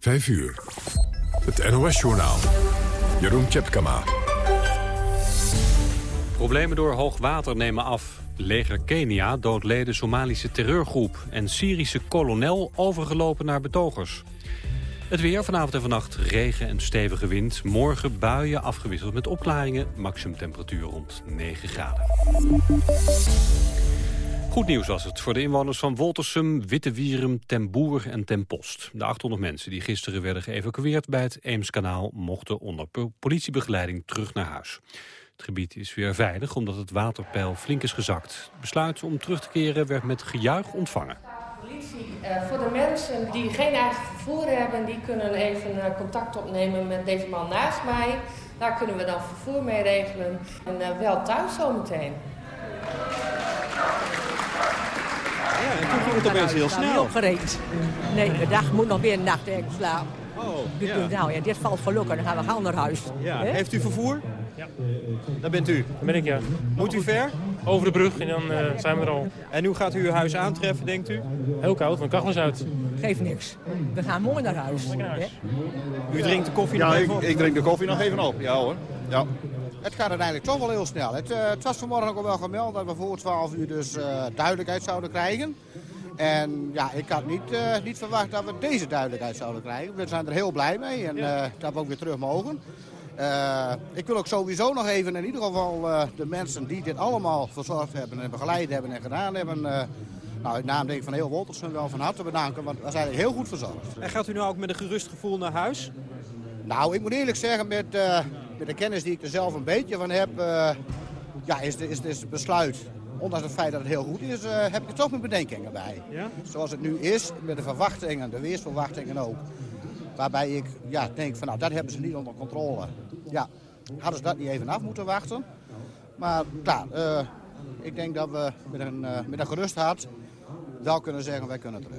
5 uur. Het NOS-journaal. Jeroen Tjepkama. Problemen door hoog water nemen af. Leger Kenia doodleden Somalische terreurgroep... en Syrische kolonel overgelopen naar betogers. Het weer vanavond en vannacht regen en stevige wind. Morgen buien afgewisseld met opklaringen. Maximum temperatuur rond 9 graden. Goed nieuws was het voor de inwoners van Woltersum, Wittewierum, Ten Boer en Ten Post. De 800 mensen die gisteren werden geëvacueerd bij het Eemskanaal... mochten onder politiebegeleiding terug naar huis. Het gebied is weer veilig omdat het waterpeil flink is gezakt. Het besluit om terug te keren werd met gejuich ontvangen. Uh, voor de mensen die geen eigen vervoer hebben... die kunnen even uh, contact opnemen met deze man naast mij. Daar kunnen we dan vervoer mee regelen. En uh, wel thuis zometeen. Ja, en toen ging het opeens heel snel. Opgereed. Nee, de dag moet nog weer een nacht ergens slapen. Oh, ja. nou ja, dit valt gelukkig. Dan gaan we gauw naar huis. ja. Heeft u vervoer? Ja. Daar bent u. Dan ben ik, ja. Moet u ver? Over de brug en dan eh, zijn we er al. En hoe gaat u uw huis aantreffen, denkt u? Heel koud, mijn kachel is uit. Geeft niks. We gaan mooi naar huis. naar huis. hè? U drinkt de koffie Ja, nog ik, even op? ik drink de koffie nog even op. Ja hoor. Ja. Het gaat uiteindelijk toch wel heel snel. Het, eh, het was vanmorgen ook al wel gemeld dat we voor 12 uur dus eh, duidelijkheid zouden krijgen. En ja, ik had niet, eh, niet verwacht dat we deze duidelijkheid zouden krijgen. We zijn er heel blij mee en dat we ook weer terug mogen. Ik wil ook sowieso nog even in ieder geval de mensen die dit allemaal verzorgd hebben en begeleid hebben en gedaan hebben... nou, in naam denk ik van heel Woltersum wel van harte bedanken, want we zijn heel goed verzorgd. En gaat u nou ook met een gerust gevoel naar huis? Nou, ik moet eerlijk zeggen, met, met de kennis die ik er zelf een beetje van heb, eh, ja, is, de, is, is het besluit, ondanks het feit dat het heel goed is, eh, heb ik er toch mijn bedenkingen bij. Ja? Zoals het nu is, met de verwachtingen, de weersverwachtingen ook. Waarbij ik ja, denk van, nou, dat hebben ze niet onder controle. Ja, hadden ze dat niet even af moeten wachten. Maar klaar, eh, ik denk dat we met een, met een gerust hart wel kunnen zeggen, wij kunnen terug.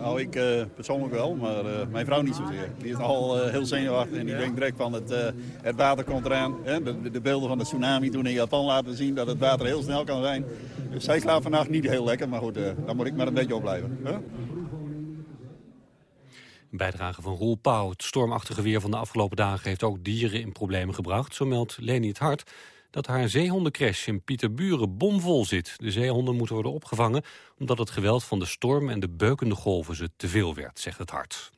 Nou, ik eh, persoonlijk wel, maar eh, mijn vrouw niet zozeer. Die is al eh, heel zenuwachtig en die denkt direct van het, eh, het water komt eraan. Hè? De, de beelden van de tsunami toen in Japan laten zien dat het water heel snel kan zijn. Dus zij slaapt vannacht niet heel lekker, maar goed, eh, dan moet ik maar een beetje opblijven. Hè? Een bijdrage van Roel Pauw. Het stormachtige weer van de afgelopen dagen heeft ook dieren in problemen gebracht. Zo meldt Leni het Hart dat haar zeehondencrash in Pieterburen bomvol zit. De zeehonden moeten worden opgevangen omdat het geweld van de storm en de beukende golven ze te veel werd, zegt het Hart.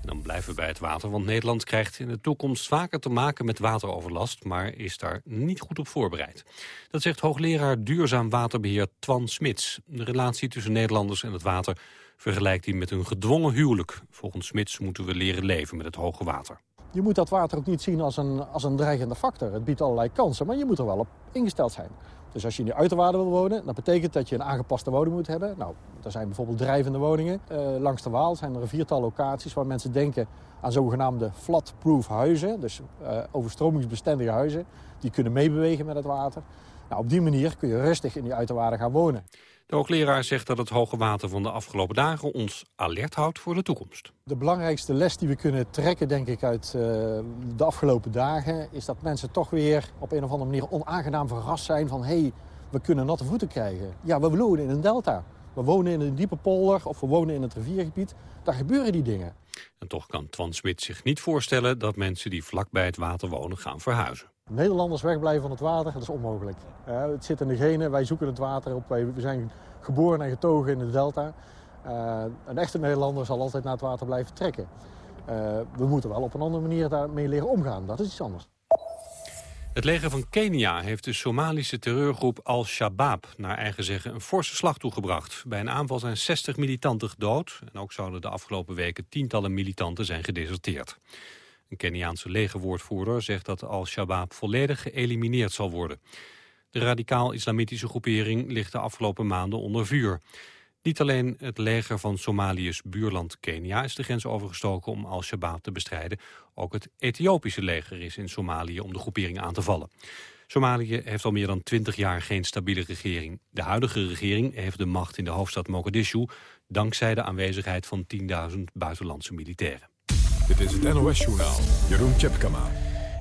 En dan blijven we bij het water, want Nederland krijgt in de toekomst vaker te maken met wateroverlast, maar is daar niet goed op voorbereid. Dat zegt hoogleraar duurzaam waterbeheer Twan Smits. De relatie tussen Nederlanders en het water vergelijkt hij met een gedwongen huwelijk. Volgens Smits moeten we leren leven met het hoge water. Je moet dat water ook niet zien als een, als een dreigende factor. Het biedt allerlei kansen, maar je moet er wel op ingesteld zijn. Dus als je in de uiterwaarden wil wonen, dat betekent dat je een aangepaste woning moet hebben. Nou, er zijn bijvoorbeeld drijvende woningen. Eh, langs de Waal zijn er een viertal locaties waar mensen denken aan zogenaamde flat-proof huizen. Dus eh, overstromingsbestendige huizen. Die kunnen meebewegen met het water. Nou, op die manier kun je rustig in die uiterwaarden gaan wonen. De hoogleraar zegt dat het hoge water van de afgelopen dagen ons alert houdt voor de toekomst. De belangrijkste les die we kunnen trekken, denk ik, uit eh, de afgelopen dagen... is dat mensen toch weer op een of andere manier onaangenaam verrast zijn van... hé, hey, we kunnen natte voeten krijgen. Ja, we wonen in een delta. We wonen in een diepe polder of we wonen in het riviergebied. Daar gebeuren die dingen. En toch kan Twan Smit zich niet voorstellen dat mensen die vlak bij het water wonen gaan verhuizen. Nederlanders wegblijven van het water, dat is onmogelijk. Ja, het zit in de genen, wij zoeken het water op. We zijn geboren en getogen in de delta. Uh, een echte Nederlander zal altijd naar het water blijven trekken. Uh, we moeten wel op een andere manier daarmee leren omgaan, dat is iets anders. Het leger van Kenia heeft de Somalische terreurgroep Al-Shabaab... naar eigen zeggen een forse slag toegebracht. Bij een aanval zijn 60 militanten gedood... en ook zouden de afgelopen weken tientallen militanten zijn gedeserteerd. Een Keniaanse legerwoordvoerder zegt dat Al-Shabaab volledig geëlimineerd zal worden. De radicaal-islamitische groepering ligt de afgelopen maanden onder vuur. Niet alleen het leger van Somalië's buurland Kenia is de grens overgestoken om Al-Shabaab te bestrijden. Ook het Ethiopische leger is in Somalië om de groepering aan te vallen. Somalië heeft al meer dan twintig jaar geen stabiele regering. De huidige regering heeft de macht in de hoofdstad Mogadishu... dankzij de aanwezigheid van 10.000 buitenlandse militairen. Dit is het NOS-journaal. Jeroen Tjepkama.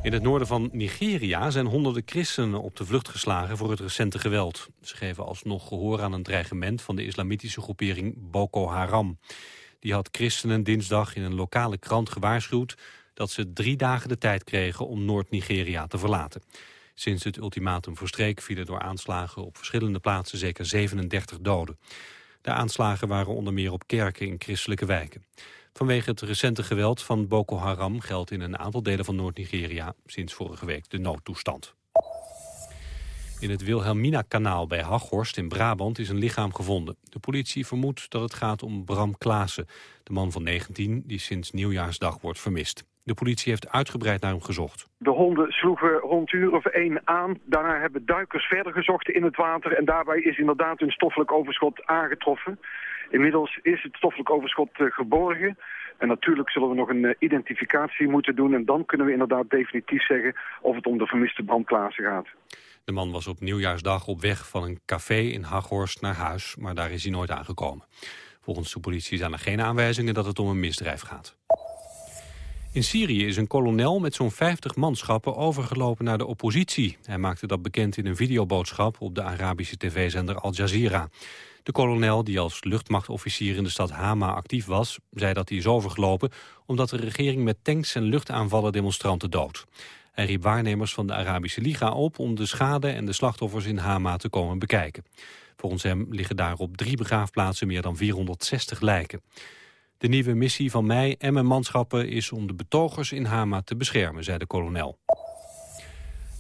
In het noorden van Nigeria zijn honderden christenen op de vlucht geslagen voor het recente geweld. Ze geven alsnog gehoor aan een dreigement van de islamitische groepering Boko Haram. Die had christenen dinsdag in een lokale krant gewaarschuwd dat ze drie dagen de tijd kregen om Noord-Nigeria te verlaten. Sinds het ultimatum verstreek vielen door aanslagen op verschillende plaatsen zeker 37 doden. De aanslagen waren onder meer op kerken in christelijke wijken. Vanwege het recente geweld van Boko Haram geldt in een aantal delen van Noord-Nigeria sinds vorige week de noodtoestand. In het Wilhelmina-kanaal bij Haghorst in Brabant is een lichaam gevonden. De politie vermoedt dat het gaat om Bram Klaassen, de man van 19 die sinds nieuwjaarsdag wordt vermist. De politie heeft uitgebreid naar hem gezocht. De honden sloegen rond uur of één aan. Daarna hebben duikers verder gezocht in het water. En daarbij is inderdaad een stoffelijk overschot aangetroffen. Inmiddels is het stoffelijk overschot eh, geborgen. En natuurlijk zullen we nog een eh, identificatie moeten doen. En dan kunnen we inderdaad definitief zeggen of het om de vermiste Bram Klaassen gaat. De man was op nieuwjaarsdag op weg van een café in Haghorst naar huis, maar daar is hij nooit aangekomen. Volgens de politie zijn er geen aanwijzingen dat het om een misdrijf gaat. In Syrië is een kolonel met zo'n 50 manschappen overgelopen naar de oppositie. Hij maakte dat bekend in een videoboodschap op de Arabische tv-zender Al Jazeera. De kolonel, die als luchtmachtofficier in de stad Hama actief was... zei dat hij is overgelopen omdat de regering met tanks en luchtaanvallen demonstranten dood. Hij riep waarnemers van de Arabische Liga op om de schade en de slachtoffers in Hama te komen bekijken. Volgens hem liggen daar op drie begraafplaatsen meer dan 460 lijken. De nieuwe missie van mij en mijn manschappen is om de betogers in Hama te beschermen, zei de kolonel.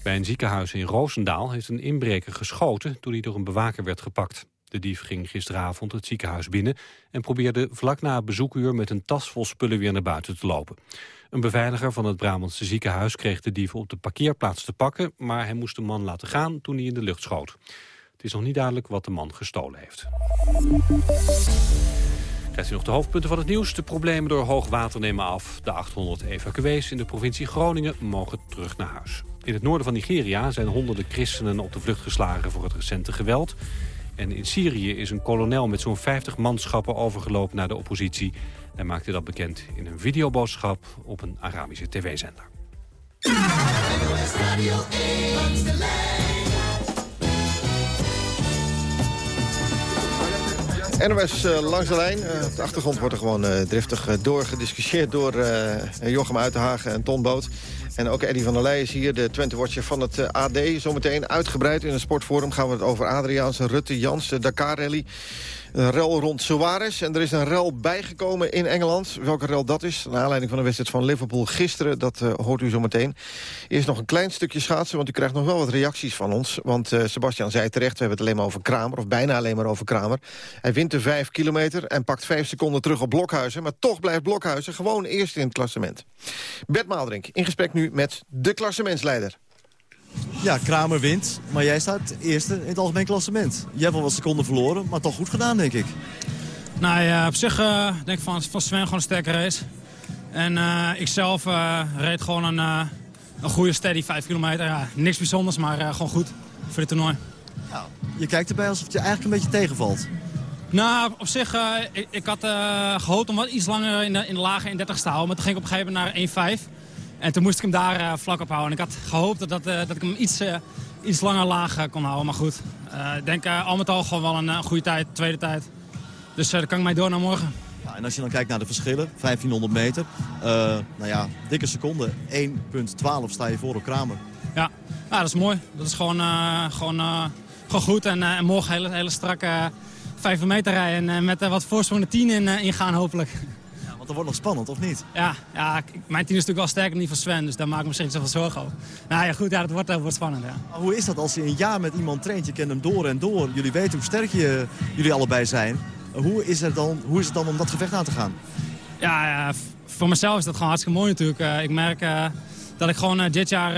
Bij een ziekenhuis in Roosendaal heeft een inbreker geschoten toen hij door een bewaker werd gepakt. De dief ging gisteravond het ziekenhuis binnen en probeerde vlak na het bezoekuur met een tas vol spullen weer naar buiten te lopen. Een beveiliger van het Brabantse ziekenhuis kreeg de dief op de parkeerplaats te pakken, maar hij moest de man laten gaan toen hij in de lucht schoot. Het is nog niet duidelijk wat de man gestolen heeft. Krijgt u nog de hoofdpunten van het nieuws. De problemen door hoogwater nemen af. De 800 evacuees in de provincie Groningen mogen terug naar huis. In het noorden van Nigeria zijn honderden christenen op de vlucht geslagen voor het recente geweld. En in Syrië is een kolonel met zo'n 50 manschappen overgelopen naar de oppositie. Hij maakte dat bekend in een videoboodschap op een Arabische tv-zender. NOS uh, langs de lijn. Uh, op de achtergrond wordt er gewoon uh, driftig doorgediscussieerd door Jochem Uitenhagen en Ton Boot. En ook Eddy van der Leij is hier, de Twente-watcher van het AD. Zometeen uitgebreid in een sportforum gaan we het over Adriaanse, Rutte, Jans, de Dakar-rally. Een rel rond Suarez. En er is een rel bijgekomen in Engeland. Welke rel dat is, naar aanleiding van de wedstrijd van Liverpool gisteren... dat uh, hoort u zo meteen. Eerst nog een klein stukje schaatsen, want u krijgt nog wel wat reacties van ons. Want uh, Sebastian zei terecht, we hebben het alleen maar over Kramer... of bijna alleen maar over Kramer. Hij wint de vijf kilometer en pakt vijf seconden terug op Blokhuizen... maar toch blijft Blokhuizen gewoon eerst in het klassement. Bert Maaldrink in gesprek nu met de klassementsleider. Ja, Kramer wint, maar jij staat eerste in het algemeen klassement. Je hebt wel wat seconden verloren, maar toch goed gedaan, denk ik. Nou ja, op zich uh, denk ik van, van Sven gewoon een sterke race. En uh, ik zelf uh, reed gewoon een, een goede steady 5 kilometer. Ja, niks bijzonders, maar gewoon goed voor dit toernooi. Ja, je kijkt erbij alsof het je eigenlijk een beetje tegenvalt. Nou, op zich, ik, ik, had gehoopt om wat iets langer in de, in de lage 31 te houden. Maar toen ging ik op een gegeven moment naar 1,5. En toen moest ik hem daar uh, vlak op houden. En ik had gehoopt dat, dat, uh, dat ik hem iets, uh, iets langer laag kon houden. Maar goed, ik denk al met al gewoon wel een goede tijd, tweede tijd. Dus daar kan ik mij door naar morgen. Ja, en als je dan kijkt naar de verschillen, 1500 meter. nou ja, dikke seconde, 1.12 sta je voor op Kramer. Ja, ja dat is mooi. Dat is gewoon, gewoon, gewoon goed. En, en morgen hele, hele strakke 5 meter rijden. En met wat voorsprong de 10 in, ingaan hopelijk. Want dat wordt nog spannend, of niet? Ja, ja mijn team is natuurlijk wel sterker dan die van Sven. Dus daar maak ik me misschien zoveel zorgen over. Nou ja, goed, ja, dat wordt, dat wordt spannend, ja. Hoe is dat als je een jaar met iemand traint? Je kent hem door en door. Jullie weten hoe sterk je, jullie allebei zijn. Hoe is, het dan, hoe is het dan om dat gevecht aan te gaan? Ja, ja voor mezelf is dat gewoon hartstikke mooi natuurlijk. Uh, ik merk uh, dat ik gewoon uh, dit jaar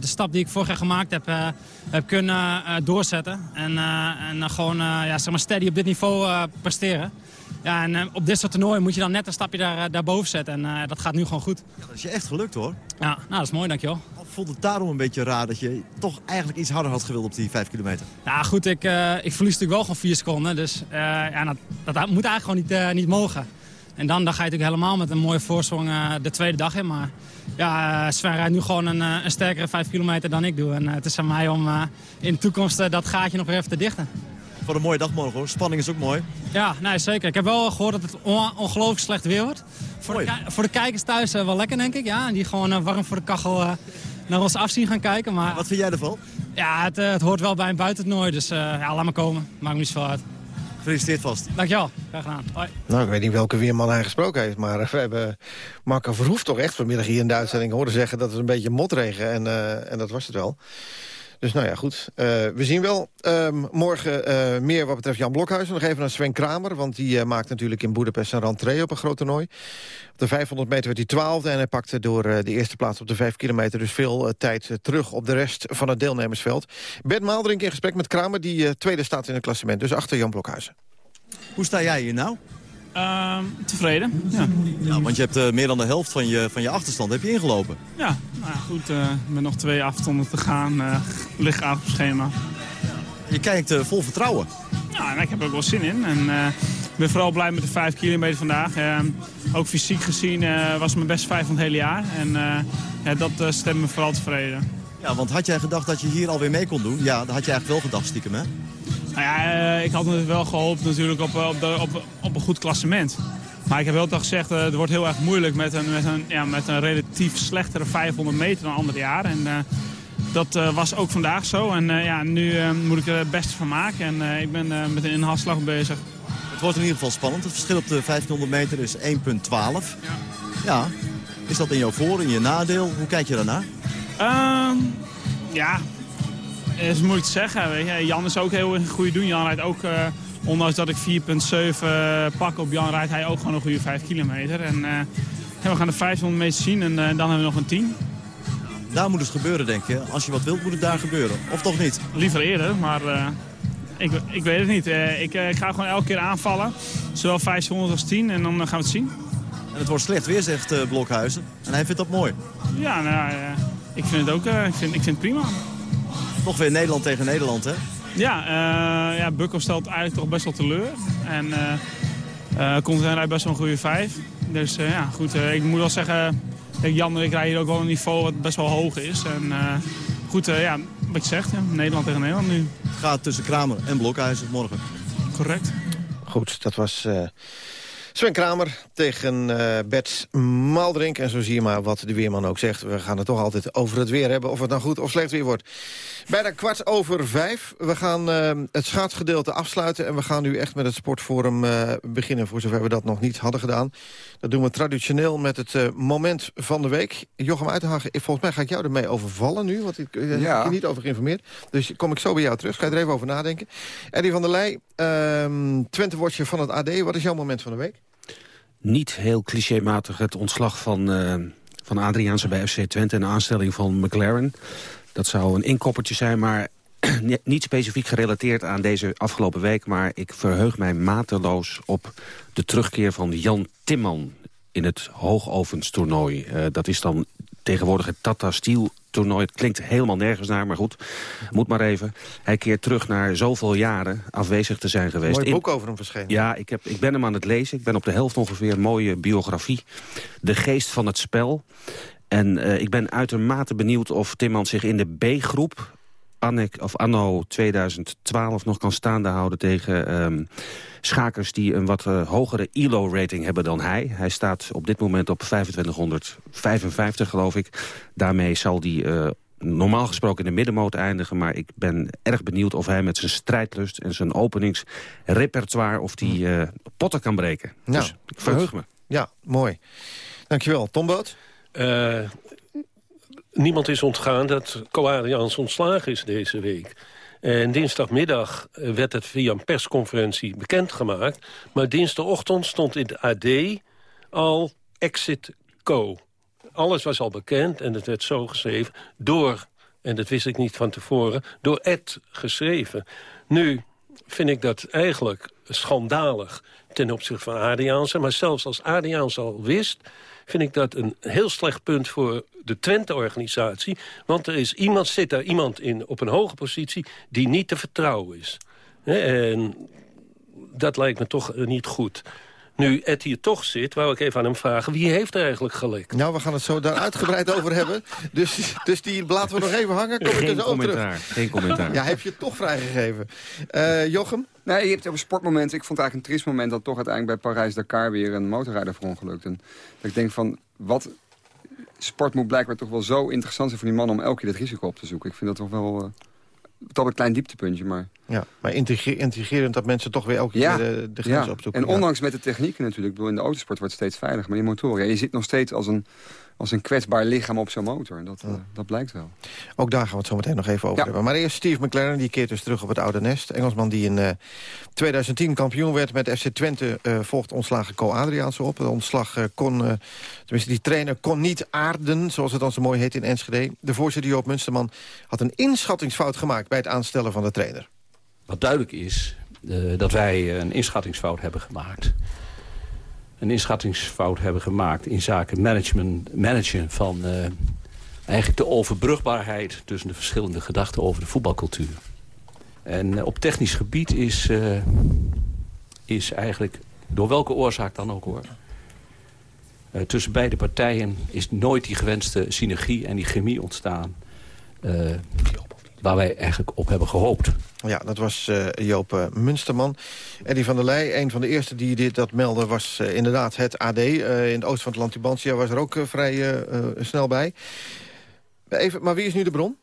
de stap die ik vorig jaar gemaakt heb, heb kunnen doorzetten. En, en gewoon ja, zeg maar steady op dit niveau presteren. Ja, en op dit soort toernooien moet je dan net een stapje daar, daarboven zetten. En dat gaat nu gewoon goed. Ja, dat is je echt gelukt hoor. Ja, nou, dat is mooi, dankjewel. Vond het daarom een beetje raar dat je toch eigenlijk iets harder had gewild op die 5 kilometer? Ja, goed, ik, ik verlies natuurlijk wel gewoon 4 seconden. Dus ja, dat, dat, moet eigenlijk gewoon niet, niet mogen. En dan, dan ga je natuurlijk helemaal met een mooie voorsprong de tweede dag in. Maar ja, Sven rijdt nu gewoon een, een sterkere 5 kilometer dan ik doe. En het is aan mij om in de toekomst dat gaatje nog weer even te dichten. Voor een mooie dag morgen hoor. Spanning is ook mooi. Ja, nee, zeker. Ik heb wel gehoord dat het on ongelooflijk slecht weer wordt. Voor de, voor de, kijkers thuis uh, wel lekker, denk ik. Ja, die gewoon uh, warm voor de kachel uh, naar ons afzien gaan kijken. Maar, Wat vind jij ervan? Ja, het, het hoort wel bij een buitentoernooi. Dus ja, laat maar komen. Maakt me niet zoveel uit. Gefeliciteerd vast. Dankjewel. Graag gedaan. Hoi. Nou, ik weet niet welke weerman hij gesproken heeft... maar we hebben Marco Verhoef toch echt vanmiddag hier in de uitzending horen zeggen... dat het een beetje motregen en, uh, en dat was het wel. Dus nou ja, goed. Uh, we zien wel um, morgen uh, meer wat betreft Jan Blokhuizen. Nog even naar Sven Kramer, want die uh, maakt natuurlijk in Boedapest een rentree op een groot toernooi. Op de 500 meter werd hij twaalfde en hij pakte door de eerste plaats op de 5 kilometer... dus veel tijd terug op de rest van het deelnemersveld. Bert Maaldrink in gesprek met Kramer, die tweede staat in het klassement. Dus achter Jan Blokhuizen. Hoe sta jij hier nou? Uh, tevreden, ja. ja. Want je hebt uh, meer dan de helft van je, van je achterstand heb je ingelopen. Ja, nou goed. Uh, met nog twee afstanden te gaan. Uh, ligt aardig op schema. Je kijkt vol vertrouwen. Ja, en ik heb er ook wel zin in. En ik ben vooral blij met de 5 kilometer vandaag. ook fysiek gezien was het mijn beste vijf van het hele jaar. En ja, dat stemt me vooral tevreden. Ja, want had jij gedacht dat je hier alweer mee kon doen? Ja, dat had je eigenlijk wel gedacht stiekem, hè? Nou ja, ik had natuurlijk wel gehoopt natuurlijk op, op, de, op, op een goed klassement. Maar ik heb wel toch gezegd, uh, het wordt heel erg moeilijk met een, met, een, ja, met een relatief slechtere 500 meter dan ander jaar. En uh, dat uh, was ook vandaag zo. En ja, nu moet ik er het beste van maken. En ik ben met een inhaalslag bezig. Het wordt in ieder geval spannend. Het verschil op de 1500 meter is 1,12. Ja. ja. Is dat in jouw voor, in je nadeel? Hoe kijk je daarnaar? Ehm, ja, dat is moeilijk te zeggen. Weet je. Jan is ook heel een goede doen. Jan rijdt ook, uh, ondanks dat ik 4,7 pak op Jan, rijdt hij ook gewoon een goede 5 kilometer. En uh, we gaan de 500 meter zien en uh, dan hebben we nog een 10. Daar moet het gebeuren, denk je. Als je wat wilt, moet het daar gebeuren. Of toch niet? Liever eerder, maar ik, ik weet het niet. Ik, ik, ga gewoon elke keer aanvallen. Zowel 500 als 10 en dan gaan we het zien. En het wordt slecht weer, zegt Blokhuizen. En hij vindt dat mooi. Ja, nou, ik vind het ook ik vind, ik vind het prima. Toch weer Nederland tegen Nederland, hè? Ja, uh, ja Bukko stelt eigenlijk toch best wel teleur. En uh, uh, rijdt best wel een goede vijf. Dus ja, goed. ik moet wel zeggen, Jan en ik rijden hier ook wel een niveau wat best wel hoog is. En goed, ja, wat je zegt, ja, Nederland tegen Nederland nu. Het gaat tussen Kramer en Blokhuizen morgen. Correct. Goed, dat was... Sven Kramer tegen uh, Bets Maldrink. En zo zie je maar wat de weerman ook zegt. We gaan het toch altijd over het weer hebben. Of het nou goed of slecht weer wordt. Bijna kwart over vijf. We gaan uh, het schaatsgedeelte afsluiten. En we gaan nu echt met het sportforum uh, beginnen. Voor zover we dat nog niet hadden gedaan. Dat doen we traditioneel met het moment van de week. Jochem Uitenhagen, volgens mij ga ik jou ermee overvallen nu. Want ik heb ja. je niet over geïnformeerd. Dus kom ik zo bij jou terug. Ga je er even over nadenken. Eddie van der Leij, ehm, Twente-watcher van het AD. Wat is jouw moment van de week? Niet heel clichématig het ontslag van, uh, van Adriaanse bij FC Twente... en de aanstelling van McLaren. Dat zou een inkoppertje zijn, maar niet specifiek gerelateerd aan deze afgelopen week... maar ik verheug mij mateloos op de terugkeer van Jan Timman in het hoogovenstoernooi. Uh, dat is dan tegenwoordig het Tata Steel toernooi. Het klinkt helemaal nergens naar, maar goed, moet maar even. Hij keert terug naar zoveel jaren afwezig te zijn geweest. Mooi boek over hem verschenen. Ja, ik, heb, ik ben hem aan het lezen. Ik ben op de helft ongeveer een mooie biografie. De geest van het spel. En uh, ik ben uitermate benieuwd of Timman zich in de B-groep... of anno 2012 nog kan staande houden tegen... Um, schakers die een wat uh, hogere ELO-rating hebben dan hij. Hij staat op dit moment op 2555, geloof ik. Daarmee zal hij uh, normaal gesproken in de middenmoot eindigen. Maar ik ben erg benieuwd of hij met zijn strijdlust en zijn openingsrepertoire... of die uh, potten kan breken. Ja, dus ik verheug me. Ja, mooi. Dankjewel. Tom Boot? Niemand is ontgaan dat Coarians ontslagen is deze week. En dinsdagmiddag werd het via een persconferentie bekendgemaakt. Maar dinsdagochtend stond in de AD al Exit Co. Alles was al bekend en het werd zo geschreven door... en dat wist ik niet van tevoren, door Ed geschreven. Nu vind ik dat eigenlijk schandalig ten opzichte van Adriaanse. Maar zelfs als Adriaanse al wist vind ik dat een heel slecht punt voor de Twente-organisatie. Want er is iemand, zit daar iemand in op een hoge positie die niet te vertrouwen is. En dat lijkt me toch niet goed. Nu Ed hier toch zit, wou ik even aan hem vragen... wie heeft er eigenlijk gelekt? Nou, we gaan het zo daar uitgebreid over hebben. Dus, dus die laten we nog even hangen. Kom Geen ik er zo op commentaar, terug. geen commentaar. Ja, heb je het toch vrijgegeven. Eh, Jochem? Nee, je hebt het over sportmomenten. Ik vond het eigenlijk een triest moment dat toch uiteindelijk bij Parijs-Dakar weer een motorrijder verongelukt. En dat ik denk van, wat sport moet blijkbaar toch wel zo interessant zijn voor die man om elke keer dat risico op te zoeken. Ik vind dat toch wel uh, toch een klein dieptepuntje, maar... Ja, maar integre intrigerend dat mensen toch weer elke Ja, keer de, de grens ja. opzoeken. En ondanks met de technieken natuurlijk. Ik bedoel, in de autosport wordt het steeds veiliger. Maar in motoren, ja, je zit nog steeds als een, als een kwetsbaar lichaam op zo'n motor. En dat, uh, dat blijkt wel. Ook daar gaan we het zo meteen nog even over hebben. Maar eerst Steve McLaren, die keert dus terug op het oude nest. Engelsman die in eh 2010 kampioen werd met FC Twente... eh, volgt ontslagen Co Adriaanse op. Het ontslag eh, kon, eh, tenminste die trainer kon niet aarden... zoals het dan zo mooi heet in Enschede. De voorzitter Joop Munsterman had een inschattingsfout gemaakt... bij het aanstellen van de trainer. Wat duidelijk is, uh, dat wij een inschattingsfout hebben gemaakt. Een inschattingsfout hebben gemaakt in zaken management, managen van uh, eigenlijk de overbrugbaarheid tussen de verschillende gedachten over de voetbalcultuur. En uh, op technisch gebied is, is eigenlijk, door welke oorzaak dan ook hoor... tussen beide partijen is nooit die gewenste synergie en die chemie ontstaan waar wij eigenlijk op hebben gehoopt. Ja, dat was uh, Joop uh, Munsterman. Eddie van der Leij, een van de eerste die dit dat meldde... was uh, inderdaad het AD. in het oosten van het land was er ook vrij snel bij. Even, maar wie is nu de bron?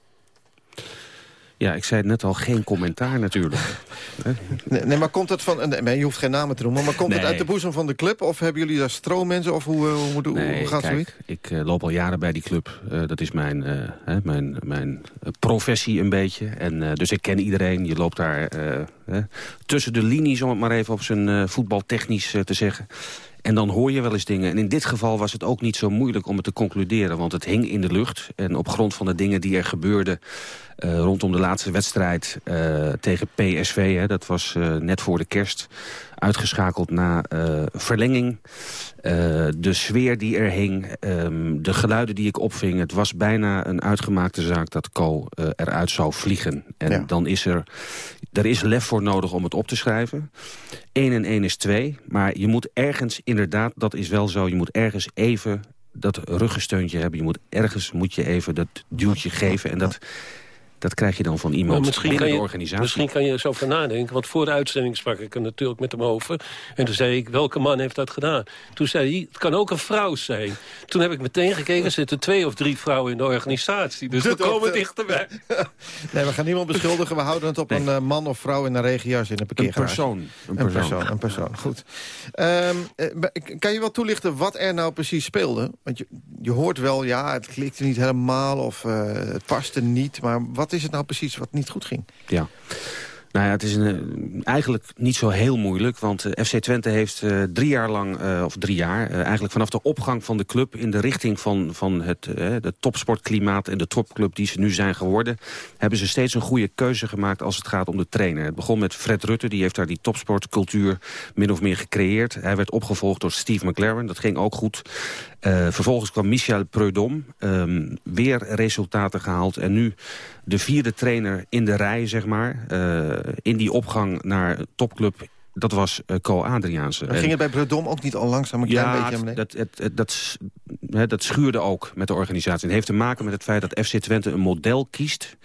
Ja, ik zei het net al, geen commentaar natuurlijk. nee, nee, maar komt het van... Nee, je hoeft geen namen te noemen, maar komt nee. het uit de boezem van de club? Of hebben jullie daar stroommensen? Of hoe, hoe, hoe, nee, hoe gaat zoiets? Ik uh, loop al jaren bij die club. Uh, dat is mijn, uh, hè, mijn, mijn professie een beetje. En, dus ik ken iedereen. Je loopt daar tussen de linies, om het maar even op zijn voetbaltechnisch te zeggen. En dan hoor je wel eens dingen. En in dit geval was het ook niet zo moeilijk om het te concluderen. Want het hing in de lucht. En op grond van de dingen die er gebeurden... Uh, rondom de laatste wedstrijd uh, tegen PSV... Hè, dat was uh, net voor de kerst uitgeschakeld na verlenging. de sfeer die er hing, um, de geluiden die ik opving... het was bijna een uitgemaakte zaak dat Co eruit zou vliegen. En ja. dan is er... Er is lef voor nodig om het op te schrijven. 1 en 1 is 2, maar je moet ergens inderdaad, dat is wel zo... je moet ergens even dat ruggensteuntje hebben. Je moet ergens moet je even dat duwtje geven. En dat, dat krijg je dan van iemand misschien binnen kan je, de organisatie. Misschien kan je eens over nadenken. Want voor de uitzending sprak ik er natuurlijk met hem over. En toen zei ik, welke man heeft dat gedaan? Toen zei hij, het kan ook een vrouw zijn. Toen heb ik meteen gekeken, er zitten twee of drie vrouwen in de organisatie. Dus we komen dichterbij. nee, we gaan niemand beschuldigen. We houden het op nee. een uh, man of vrouw in een regenjas in een parkeergarage. Een persoon. Een, een persoon. persoon. Een persoon, goed. Um, kan je wel toelichten wat er nou precies speelde? Want je, je hoort wel, ja, het klikte niet helemaal of uh, het paste niet. Maar wat is het nou precies wat niet goed ging? Ja. Nou ja, het is een, eigenlijk niet zo heel moeilijk. Want uh, FC Twente heeft uh, drie jaar lang, of drie jaar... eigenlijk vanaf de opgang van de club in de richting van, van het, het topsportklimaat... en de topclub die ze nu zijn geworden... hebben ze steeds een goede keuze gemaakt als het gaat om de trainer. Het begon met Fred Rutte, die heeft daar die topsportcultuur min of meer gecreëerd. Hij werd opgevolgd door Steve McLaren, dat ging ook goed. Vervolgens kwam Michel Preudom, um, weer resultaten gehaald. En nu de vierde trainer in de rij, zeg maar... Uh, in die opgang naar topclub, dat was uh, Co Adriaanse. Ging het bij Bredom ook niet al langzaam een klein ja, beetje aan dat, het, het, dat, he, dat schuurde ook met de organisatie. Het heeft te maken met het feit dat FC Twente een model kiest...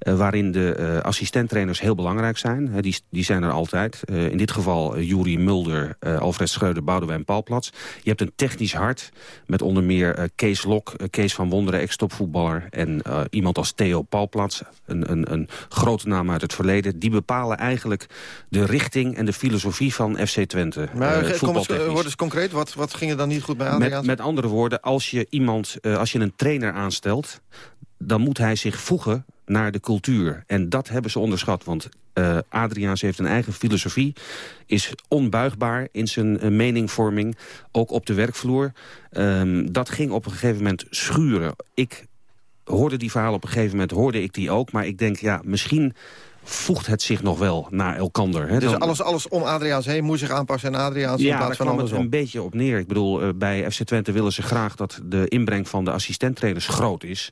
Uh, waarin de uh, assistenttrainers heel belangrijk zijn. Uh, die, die zijn er altijd. in dit geval Juri Mulder, Alfred Schreuder, Boudewijn Palplats. Je hebt een technisch hart met onder meer Kees Lok, Kees van Wonderen, ex-topvoetballer... en iemand als Theo Palplats, een, een, een grote naam uit het verleden. Die bepalen eigenlijk de richting en de filosofie van FC Twente. Maar kom eens, word eens concreet, wat, wat ging er dan niet goed bij aan? Met, met andere woorden, als je, iemand, als je een trainer aanstelt... dan moet hij zich voegen naar de cultuur. En dat hebben ze onderschat, want uh, Adriaans heeft een eigen filosofie... is onbuigbaar in zijn uh, meningvorming, ook op de werkvloer. Um, dat ging op een gegeven moment schuren. Ik hoorde die verhalen op een gegeven moment, hoorde ik die ook... maar ik denk, ja, misschien voegt het zich nog wel naar elkander. Hè? Dus Dan- alles, alles om Adriaans heen moet zich aanpassen en Adriaans in ja, plaats daar van kwam het een beetje op neer. Ik bedoel, eh, bij FC Twente willen ze graag dat de inbreng van de assistenttrainers groot is.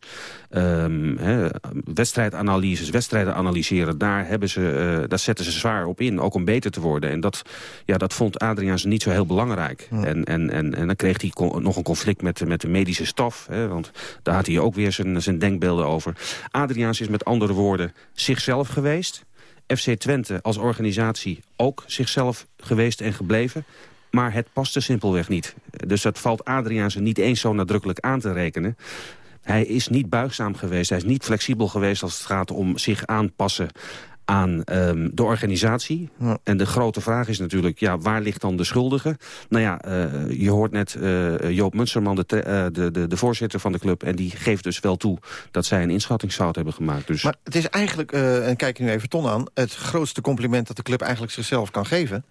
Ehm, hè, wedstrijdanalyses, wedstrijden analyseren, daar, hebben ze, eh, daar zetten ze zwaar op in. Ook om beter te worden. En dat, ja, dat vond Adriaans niet zo heel belangrijk. En, en, en, en dan kreeg hij nog een conflict met, met de medische staf. Hè, want daar had hij ook weer zijn, zijn denkbeelden over. Adriaans is met andere woorden zichzelf geweest. FC Twente als organisatie ook zichzelf geweest en gebleven. Maar het paste simpelweg niet. Dus dat valt Adriaanse niet eens zo nadrukkelijk aan te rekenen. Hij is niet buigzaam geweest. Hij is niet flexibel geweest als het gaat om zich aanpassen aan ehm, de organisatie. En de grote vraag is natuurlijk, ja, waar ligt dan de schuldige? Nou ja, eh, je hoort net eh, Joop Munsterman, de, eh, de, de, de voorzitter van de club... en die geeft dus wel toe dat zij een inschattingsfout hebben gemaakt. Dus Maar het is eigenlijk, en kijk nu even Ton aan... het grootste compliment dat de club eigenlijk zichzelf kan geven.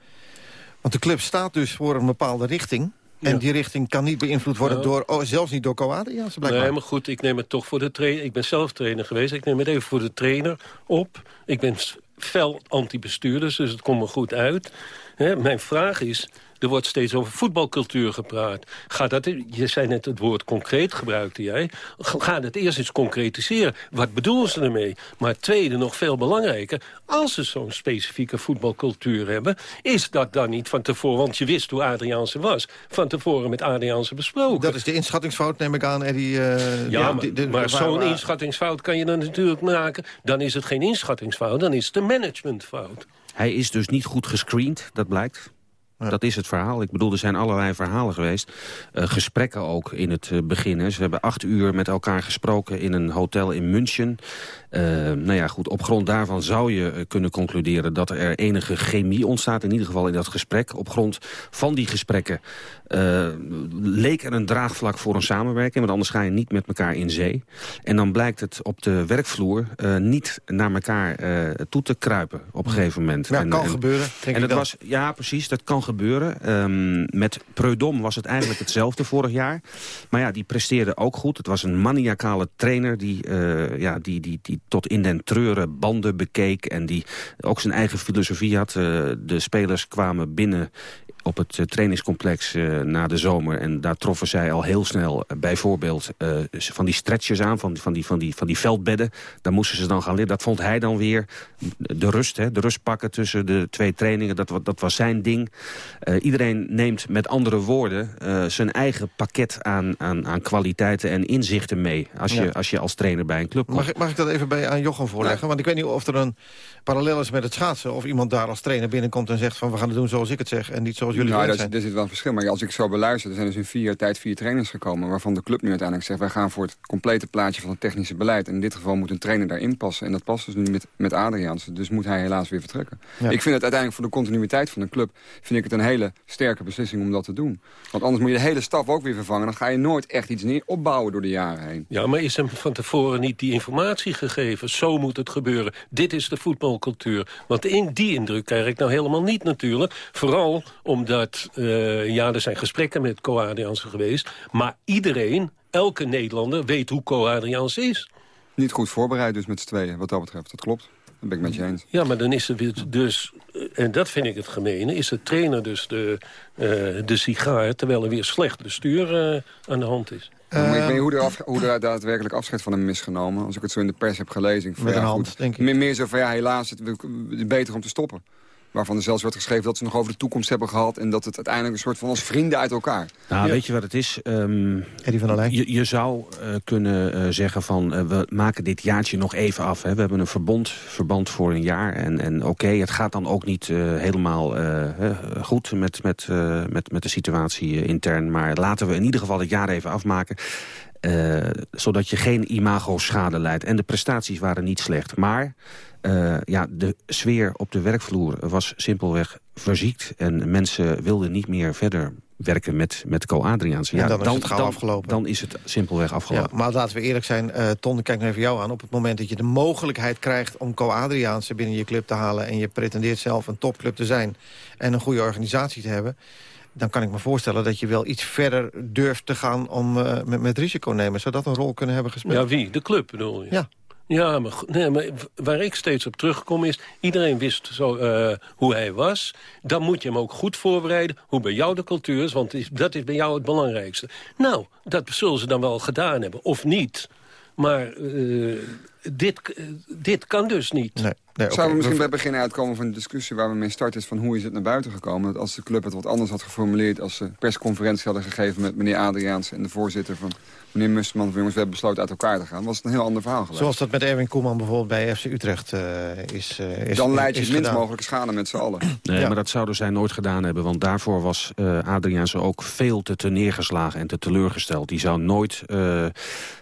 Want de club staat dus voor een bepaalde richting... en Ja. die richting kan niet beïnvloed worden door... Oh, zelfs niet door Co-Adriaanse blijkbaar. Nee, maar goed, ik neem het toch voor de trainer. Ik ben zelf trainer geweest. Ik neem het even voor de trainer op. Ik ben fel anti-bestuurders, dus het komt me goed uit. Hè, mijn vraag is... Er wordt steeds over voetbalcultuur gepraat. Ga dat, je zei net het woord concreet, gebruikte jij. Ga dat eerst eens concretiseren. Wat bedoelen ze ermee? Maar tweede, nog veel belangrijker... als ze zo'n specifieke voetbalcultuur hebben... is dat dan niet van tevoren, want je wist hoe Adriaanse was... van tevoren met Adriaanse besproken. Dat is de inschattingsfout, neem ik aan, Eddie. eh, Ja, die- maar, zo'n inschattingsfout kan je dan natuurlijk maken. Dan is het geen inschattingsfout, dan is het een managementfout. Hij is dus niet goed gescreend, dat blijkt. Dat is het verhaal. Ik bedoel, er zijn allerlei verhalen geweest. Eh, gesprekken ook in het eh, begin. Hè. Ze hebben acht uur met elkaar gesproken in een hotel in München. Eh, nou ja, goed, op grond daarvan zou je kunnen concluderen... dat er enige chemie ontstaat, in ieder geval in dat gesprek. Op grond van die gesprekken leek er een draagvlak voor een samenwerking... want anders ga je niet met elkaar in zee. En dan blijkt het op de werkvloer niet naar elkaar toe te kruipen op een gegeven moment. Ja, En- kan en- gebeuren, denk en ik dat was, ja, precies, dat kan gebeuren. Ehm, met Preudom was het eigenlijk hetzelfde vorig jaar. Maar ja, die presteerde ook goed. Het was een maniacale trainer die, eh, ja, die, die, die tot in den treuren banden bekeek... en die ook zijn eigen filosofie had. Eh, de spelers kwamen binnen op het eh, trainingscomplex na de zomer. En daar troffen zij al heel snel bijvoorbeeld van die stretchers aan, van, van, die, van, die, van die veldbedden. Daar moesten ze dan gaan leren. Dat vond hij dan weer de rust, hè, de rust pakken tussen de twee trainingen. Dat, dat was zijn ding. Eh, iedereen neemt met andere woorden eh, zijn eigen pakket aan, aan, aan kwaliteiten en inzichten mee. Als je, Ja. als je als trainer bij een club komt. Mag ik, mag ik dat even bij, aan Jochem voorleggen? Want ik weet niet of er een parallel is met het schaatsen... of iemand daar als trainer binnenkomt en zegt van... we gaan het doen zoals ik het zeg en niet zoals jullie nou, dat, zijn. er zit wel een verschil. Maar als ik zo beluister, er zijn dus in vier jaar tijd vier trainers gekomen... waarvan de club nu uiteindelijk zegt... wij gaan voor het complete plaatje van het technische beleid. En in dit geval moet een trainer daarin passen. En dat past dus nu met, met Adriaans. Dus moet hij helaas weer vertrekken. Ja. Ik vind het uiteindelijk voor de continuïteit van de club... vind ik het een hele sterke beslissing om dat te doen. Want anders moet je de hele staf ook weer vervangen. Dan ga je nooit echt iets neer opbouwen door de jaren heen. Ja, maar is hem van tevoren niet die informatie gegeven? Zo moet het gebeuren. Dit is de voetbalcultuur. Want in die indruk krijg ik nou helemaal niet natuurlijk. Vooral omdat, eh, ja, er zijn gesprekken met Co-Adriaanse geweest. Maar iedereen, elke Nederlander, weet hoe Co-Adriaanse is. Niet goed voorbereid dus met z'n tweeën, wat dat betreft. Dat klopt. Dat ben ik met je eens. Ja, maar dan is het dus, eh, en dat vind ik het gemene... is de trainer dus de, eh, de sigaar... terwijl er weer slecht bestuur eh, aan de hand is. Ik weet Ehm, niet hoe er, af, hoe er daadwerkelijk afscheid van hem is genomen. Als ik het zo in de pers heb gelezen. Met ja, een hand, goed. denk ik. Meer, meer zo van, ja, helaas, het, het is beter om te stoppen. Waarvan er zelfs werd geschreven dat ze nog over de toekomst hebben gehad... en dat het uiteindelijk een soort van als vrienden uit elkaar. Nou, weet je wat het is? Ehm, Eddie van der Leyen. Je, je zou eh, kunnen eh, zeggen van, eh, we maken dit jaartje nog even af. Hè. We hebben een verbond, verband voor een jaar. En, en oké, het gaat dan ook niet eh, helemaal goed met, met, eh, met, met de situatie intern. Maar laten we in ieder geval het jaar even afmaken. eh, zodat je geen imago-schade leidt. En de prestaties waren niet slecht. Maar eh, ja, de sfeer op de werkvloer was simpelweg verziekt. En mensen wilden niet meer verder werken met, met Co-Adriaanse. En dan is het gauw afgelopen. Dan is het simpelweg Ja, afgelopen. maar laten we eerlijk zijn, eh Ton, ik kijk nu even jou aan. Op het moment dat je de mogelijkheid krijgt om Co-Adriaanse binnen je club te halen... en je pretendeert zelf een topclub te zijn en een goede organisatie te hebben... dan kan ik me voorstellen dat je wel iets verder durft te gaan om, eh, met, met risico nemen. Zou dat een rol kunnen hebben gespeeld? Ja, wie? De club bedoel je? Ja. Ja, maar, nee, maar waar ik steeds op terugkom is... iedereen wist zo, uh, hoe hij was. Dan moet je hem ook goed voorbereiden hoe bij jou de cultuur is... want dat is bij jou het belangrijkste. Nou, dat zullen ze dan wel gedaan hebben, of niet. Maar uh, dit, uh, dit kan dus niet. Nee. Nee, Zouden we misschien bij het begin uitkomen van een discussie waar we mee starten... is van hoe is het naar buiten gekomen? Dat als de club het wat anders had geformuleerd... als ze persconferentie hadden gegeven met meneer Adriaans... en de voorzitter van meneer Musterman... van jongens, we hebben besloten uit elkaar te gaan... was het een heel ander verhaal geweest. Zoals dat met Erwin Koeman bijvoorbeeld bij FC Utrecht uh, is, uh, is Dan leid je het minst mogelijke schade met z'n allen. Nee, ja. maar dat zouden zij nooit gedaan hebben. Want daarvoor was uh, Adriaanse ook veel te, te neergeslagen en te teleurgesteld. Die zou nooit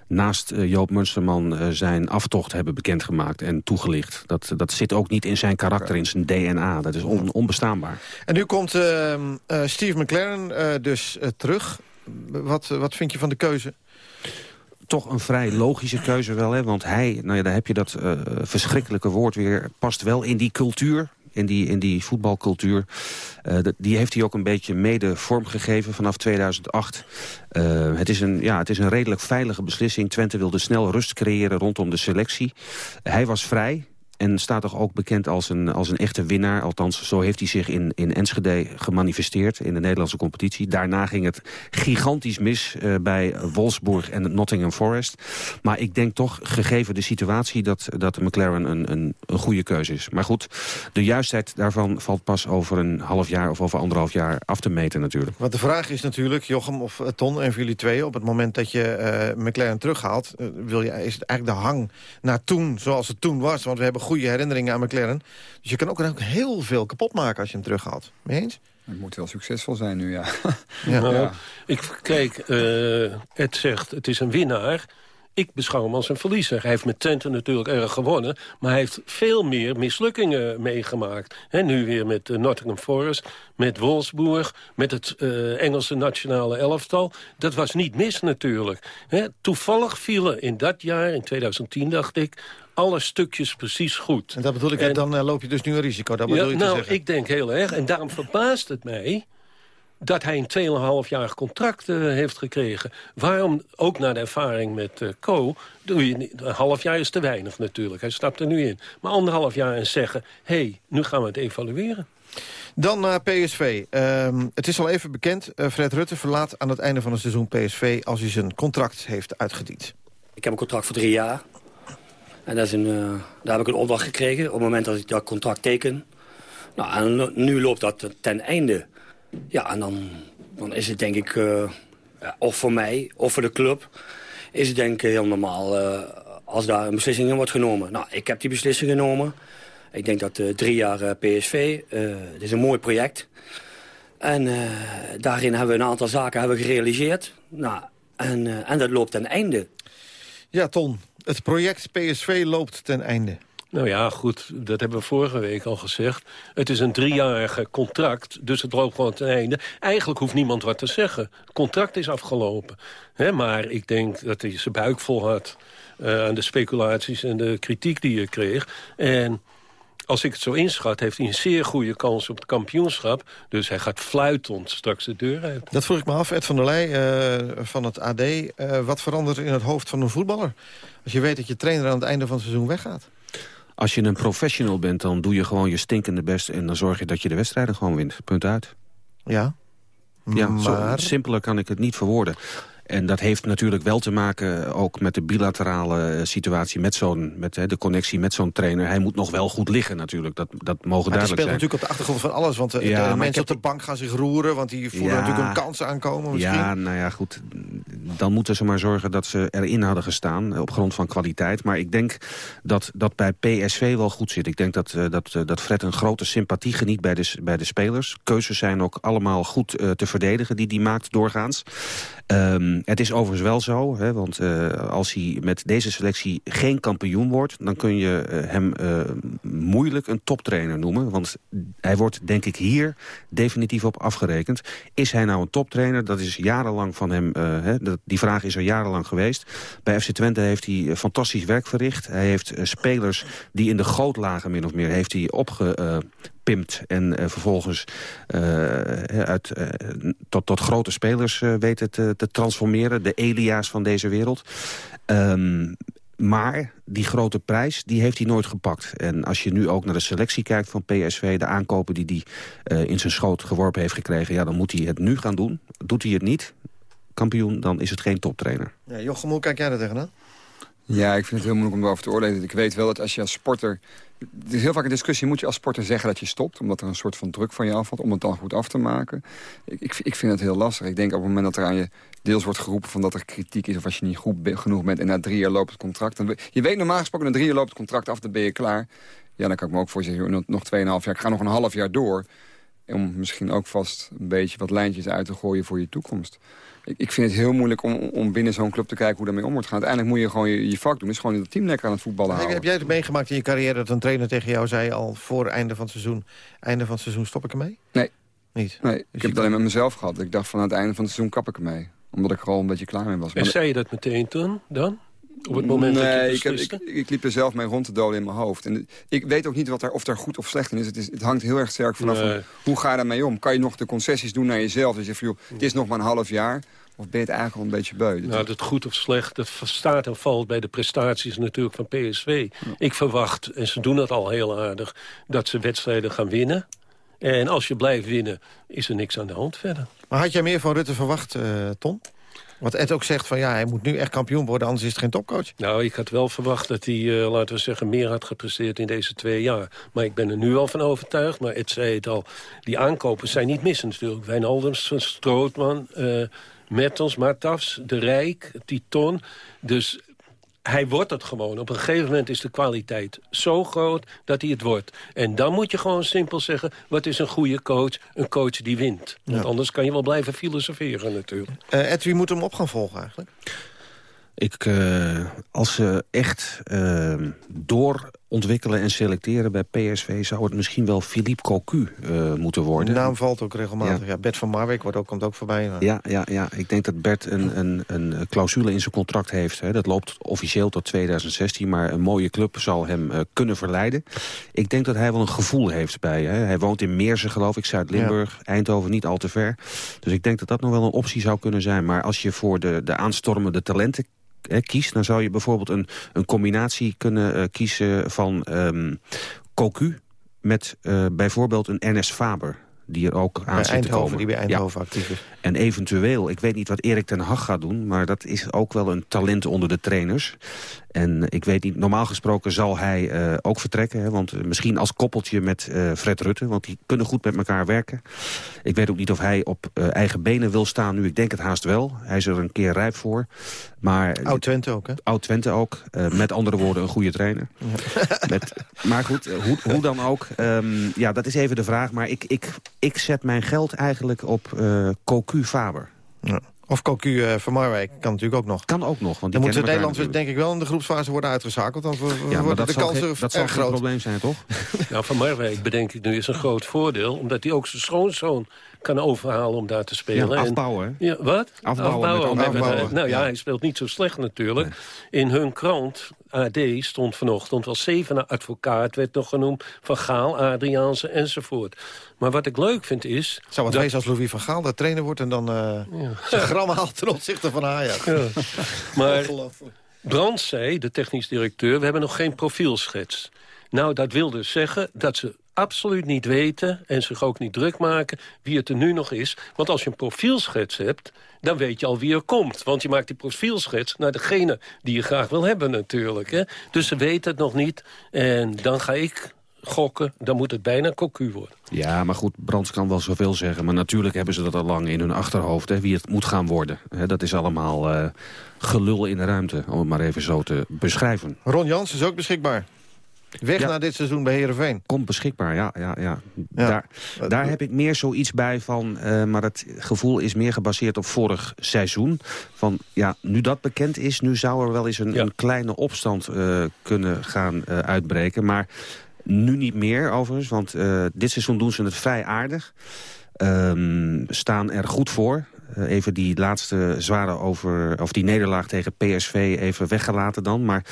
naast Joop Munsterman zijn aftocht hebben bekendgemaakt en toegelicht. Dat, dat zit ook niet in zijn karakter, in zijn DNA. Dat is on, onbestaanbaar. En nu komt uh, uh, Steve McLaren uh, dus terug. Wat, wat vind je van de keuze? toch een vrij logische keuze wel. Hè? Want hij, nou ja, daar heb je dat uh, verschrikkelijke woord weer... past wel in die cultuur, in die, in die voetbalcultuur. Uh, die heeft hij ook een beetje mede vormgegeven vanaf 2008. Uh, het, is een, ja, het is een redelijk veilige beslissing. Twente wilde snel rust creëren rondom de selectie. hij was vrij, en staat toch ook bekend als een, als een echte winnaar. Althans, zo heeft hij zich in, in Enschede gemanifesteerd in de Nederlandse competitie. Daarna ging het gigantisch mis uh, bij Wolfsburg en Nottingham Forest. Maar ik denk toch, gegeven de situatie, dat, dat McLaren een, een, een goede keuze is. Maar goed, de juistheid daarvan valt pas over een half jaar of over anderhalf jaar af te meten natuurlijk. Want de vraag is natuurlijk, Jochem of Ton en voor jullie twee... op het moment dat je uh, McLaren terughaalt, wil je, is het eigenlijk de hang naar toen zoals het toen was? Want we hebben goede herinneringen aan McLaren. Dus je kan ook, ook heel veel kapot maken als je hem terughaalt. Mee eens? Het moet wel succesvol zijn nu, ja. ja. Nou, ja. Ik, kijk, uh, het zegt, het is een winnaar. Ik beschouw hem als een verliezer. Hij heeft met Twente natuurlijk erg gewonnen... maar hij heeft veel meer mislukkingen meegemaakt. He, nu weer met uh, Nottingham Forest, met Wolfsburg... met het uh, Engelse nationale elftal. Dat was niet mis natuurlijk. He, toevallig vielen in dat jaar, in 2010 dacht ik alle stukjes precies goed. En dat bedoel ik, en, dan uh, loop je dus nu een risico. Dat bedoel ja, je nou, te zeggen. ik denk heel erg. En daarom verbaast het mij dat hij een 2,5 jaar contract uh, heeft gekregen. Waarom, ook na de ervaring met uh, Co... Doe je niet, een half jaar is te weinig natuurlijk. Hij stapt er nu in. Maar anderhalf jaar en zeggen... hé, hey, nu gaan we het evalueren. Dan naar PSV. Uh, het is al even bekend. Uh, Fred Rutte verlaat aan het einde van het seizoen PSV... als hij zijn contract heeft uitgediend. Ik heb een contract voor drie jaar. En dat is een, uh, daar heb ik een opdracht gekregen op het moment dat ik dat contract teken. Nou, en nu loopt dat ten einde. Ja, en dan, dan is het denk ik, ja, of voor mij, of voor de club... is het denk ik heel normaal uh, als daar een beslissing in wordt genomen. Nou, ik heb die beslissing genomen. Ik denk dat drie jaar PSV, het is een mooi project. En daarin hebben we een aantal zaken hebben gerealiseerd. Nou, en, en dat loopt ten einde. Ja, Ton, het project PSV loopt ten einde. Nou ja, goed, dat hebben we vorige week al gezegd. Het is een driejarige contract, dus het loopt gewoon ten einde. Eigenlijk hoeft niemand wat te zeggen. Het contract is afgelopen. Maar ik denk dat hij zijn buik vol had... Uh, aan de speculaties en de kritiek die hij kreeg. En als ik het zo inschat, heeft hij een zeer goede kans op het kampioenschap. Dus hij gaat fluitend straks de deur uit. Dat vroeg ik me af, Ed van der Leij uh, van het AD. Uh, wat verandert er in het hoofd van een voetballer? Als je weet dat je trainer aan het einde van het seizoen weggaat. Als je een professional bent, dan doe je gewoon je stinkende best... en dan zorg je dat je de wedstrijden gewoon wint. Punt uit. Ja, ja, maar... zo simpeler kan ik het niet verwoorden. En dat heeft natuurlijk wel te maken ook met de bilaterale situatie met zo'n, met de connectie met zo'n trainer. Hij moet nog wel goed liggen natuurlijk, dat, dat mogen maar duidelijk zijn. speelt natuurlijk op de achtergrond van alles, want de, ja, de mensen op de bank gaan zich roeren, want die voelen Ja. natuurlijk een kans aankomen misschien. Ja, nou ja, goed. Dan moeten ze maar zorgen dat ze erin hadden gestaan op grond van kwaliteit. Maar ik denk dat dat bij PSV wel goed zit. Ik denk dat, eh, dat, eh, dat Fred een grote sympathie geniet bij de, bij de spelers. Keuzes zijn ook allemaal goed eh, te verdedigen die hij maakt doorgaans. Ehm, het is overigens wel zo, hè, want eh, als hij met deze selectie geen kampioen wordt... dan kun je eh, hem eh, moeilijk een toptrainer noemen. Want hij wordt, denk ik, hier definitief op afgerekend. Is hij nou een toptrainer? Dat is jarenlang van hem, hè, dat, die vraag is er jarenlang geweest. Bij FC Twente heeft hij fantastisch werk verricht. Hij heeft spelers die in de goot lagen, min of meer, heeft hij opge... pimpt en eh, vervolgens eh, uit, eh, tot, tot grote spelers eh, weten te, te transformeren. De Elia's van deze wereld. Ehm, maar die grote prijs, die heeft hij nooit gepakt. En als je nu ook naar de selectie kijkt van PSV... de aankopen die hij uh, in zijn schoot geworpen heeft gekregen... ja, dan moet hij het nu gaan doen. Doet hij het niet, kampioen, dan is het geen toptrainer. Ja, Jochem, hoe kijk jij daar tegenaan? Ja, ik vind het heel moeilijk om erover te oordelen. Ik weet wel dat als je als sporter... Er is heel vaak een discussie, moet je als sporter zeggen dat je stopt... omdat er een soort van druk van je afvalt, om het dan goed af te maken. Ik, ik, ik vind het heel lastig. Ik denk op het moment dat er aan je deels wordt geroepen... van dat er kritiek is of als je niet goed genoeg bent... en na drie jaar loopt het contract... Je weet normaal gesproken, na drie jaar loopt het contract af, dan ben je klaar. Ja, dan kan ik me ook voorstellen, nog 2,5 jaar, ik ga nog een half jaar door... om misschien ook vast een beetje wat lijntjes uit te gooien voor je toekomst ik, ik vind het heel moeilijk om, om binnen zo'n club te kijken hoe daarmee om wordt gaan. Uiteindelijk moet je gewoon je, je vak doen. is gewoon het team lekker aan het voetballen houden. Heb jij het meegemaakt in je carrière dat een trainer tegen jou zei... al voor het einde van het seizoen, einde van het seizoen stop ik ermee? Nee. Niet? Nee, ik heb het alleen met mezelf gehad. Ik dacht van aan het einde van het seizoen kap ik ermee. Omdat ik er al een beetje klaar mee was. En zei je dat meteen toen, dan? Op het moment nee, dat je ik, heb, ik, ik, liep er zelf mee rond te dolen in mijn hoofd. En ik weet ook niet wat er, of er goed of slecht in is. Het, is, het hangt heel erg sterk vanaf Nee. van, hoe ga je daarmee om. Kan je nog de concessies doen naar jezelf? Dus je joh, het is nog maar een half jaar. Of ben je het eigenlijk al een beetje beu? Nou, dat goed of slecht, dat staat en valt bij de prestaties natuurlijk van PSV. Ik verwacht, en ze doen dat al heel aardig, dat ze wedstrijden gaan winnen. En als je blijft winnen, is er niks aan de hand verder. Maar had jij meer van Rutte verwacht, eh, Ton? Wat Ed ook zegt van ja, hij moet nu echt kampioen worden, anders is het geen topcoach. Nou, ik had wel verwacht dat hij, eh, laten we zeggen, meer had gepresteerd in deze twee jaar. Maar ik ben er nu al van overtuigd, maar Ed zei het al, die aankopen zijn niet missen natuurlijk. Wijnaldums, Strootman, eh Mertens, Martafs, De Rijk, Titon. Dus hij wordt het gewoon. Op een gegeven moment is de kwaliteit zo groot dat hij het wordt. En dan moet je gewoon simpel zeggen... wat is een goede coach? Een coach die wint. Want Ja. anders kan je wel blijven filosoferen natuurlijk. Eh Ed, wie moet hem op gaan volgen eigenlijk? Ik, eh, als ze echt eh, doorontwikkelen en selecteren bij PSV... zou het misschien wel Philippe Cocu eh, moeten De worden. naam valt ook regelmatig. Ja. Ja. Bert van Marwijk wordt ook, komt ook voorbij. maar- Ja, ja, ja, ik denk dat Bert een, een, een clausule in zijn contract heeft. Hè. Dat loopt officieel tot 2016, maar een mooie club zal hem eh, kunnen verleiden. Ik denk dat hij wel een gevoel heeft bij. Hè. Hij woont in Meersen, geloof ik, Zuid-Limburg, Eindhoven, niet al te ver. Dus ik denk dat dat nog wel een optie zou kunnen zijn. Maar als je voor de, de aanstormende talenten kiest... dan zou je bijvoorbeeld een, een combinatie kunnen eh, kiezen van Cocu... met eh, bijvoorbeeld een Ernest Faber die er ook aan Bij zit te komen. die bij Ja. Eindhoven actief is. En eventueel, ik weet niet wat Erik ten Hag gaat doen... maar dat is ook wel een talent onder de trainers. En ik weet niet, normaal gesproken zal hij eh, ook vertrekken. Hè, want eh, misschien als koppeltje met eh, Fred Rutte. Want die kunnen goed met elkaar werken. Ik weet ook niet of hij op eh, eigen benen wil staan nu. Ik denk het haast wel. Hij is er een keer rijp voor. Maar, Oud-Twente ook, hè? Oud-Twente ook. Eh, met andere woorden, een goede trainer. Met, maar goed, eh, hoe, hoe dan ook. ehm, ja, dat is even de vraag. Maar ik, ik, ik zet mijn geld eigenlijk op eh Cocu Faber. Ja. Of Cocu eh, van Marwijk kan natuurlijk ook nog. Kan ook nog, want Dan die moeten kennen Nederlanders elkaar denk ik wel in de groepsfase worden uitgeschakeld. Dan Ja, maar worden dat de zal, kansen geen, dat zal groot. probleem zijn, toch? Nou, van Marwijk bedenk ik nu is een groot voordeel. Omdat hij ook zijn schoonzoon kan overhalen om daar te spelen. Ja, En- afbouwen, hè? Ja, wat? Afbouwen met andere met- woorden. nou ja, Ja. hij speelt niet zo slecht natuurlijk. In hun krant, AD, stond vanochtend wel zeven advocaat... werd nog genoemd van Gaal, Adriaanse enzovoort. Maar wat ik leuk vind is... Zou wat dat- wezen als Louis van Gaal dat trainer wordt... en dan eh zijn gram haalt ten opzichte van Ajax. Ja. Maar Ongelooflijk. Brands zei, de technisch directeur, we hebben nog geen profielschets. Nou, dat wil dus zeggen dat ze absoluut niet weten... en zich ook niet druk maken wie het er nu nog is. Want als je een profielschets hebt, dan weet je al wie er komt. Want je maakt die profielschets naar degene die je graag wil hebben natuurlijk. Hè? Dus ze weten het nog niet. En dan ga ik gokken, dan moet het bijna cocu worden. Ja, maar goed, Brands kan wel zoveel zeggen. Maar natuurlijk hebben ze dat al lang in hun achterhoofd, hè, wie het moet gaan worden. Hè, dat is allemaal eh, gelul in de ruimte, om het maar even zo te beschrijven. Ron Jans is ook beschikbaar. Weg Ja. na dit seizoen bij Heerenveen. Komt beschikbaar, ja. ja, ja. Daar, daar heb ik meer zoiets bij van... eh, maar het gevoel is meer gebaseerd op vorig seizoen. Van, ja, nu dat bekend is, nu zou er wel eens een, een kleine opstand eh, kunnen gaan eh, uitbreken. Maar nu niet meer, overigens, want eh, dit seizoen doen ze het vrij aardig. Ehm, staan er goed voor. Eh, even die laatste zware over, of die nederlaag tegen PSV even weggelaten dan. Maar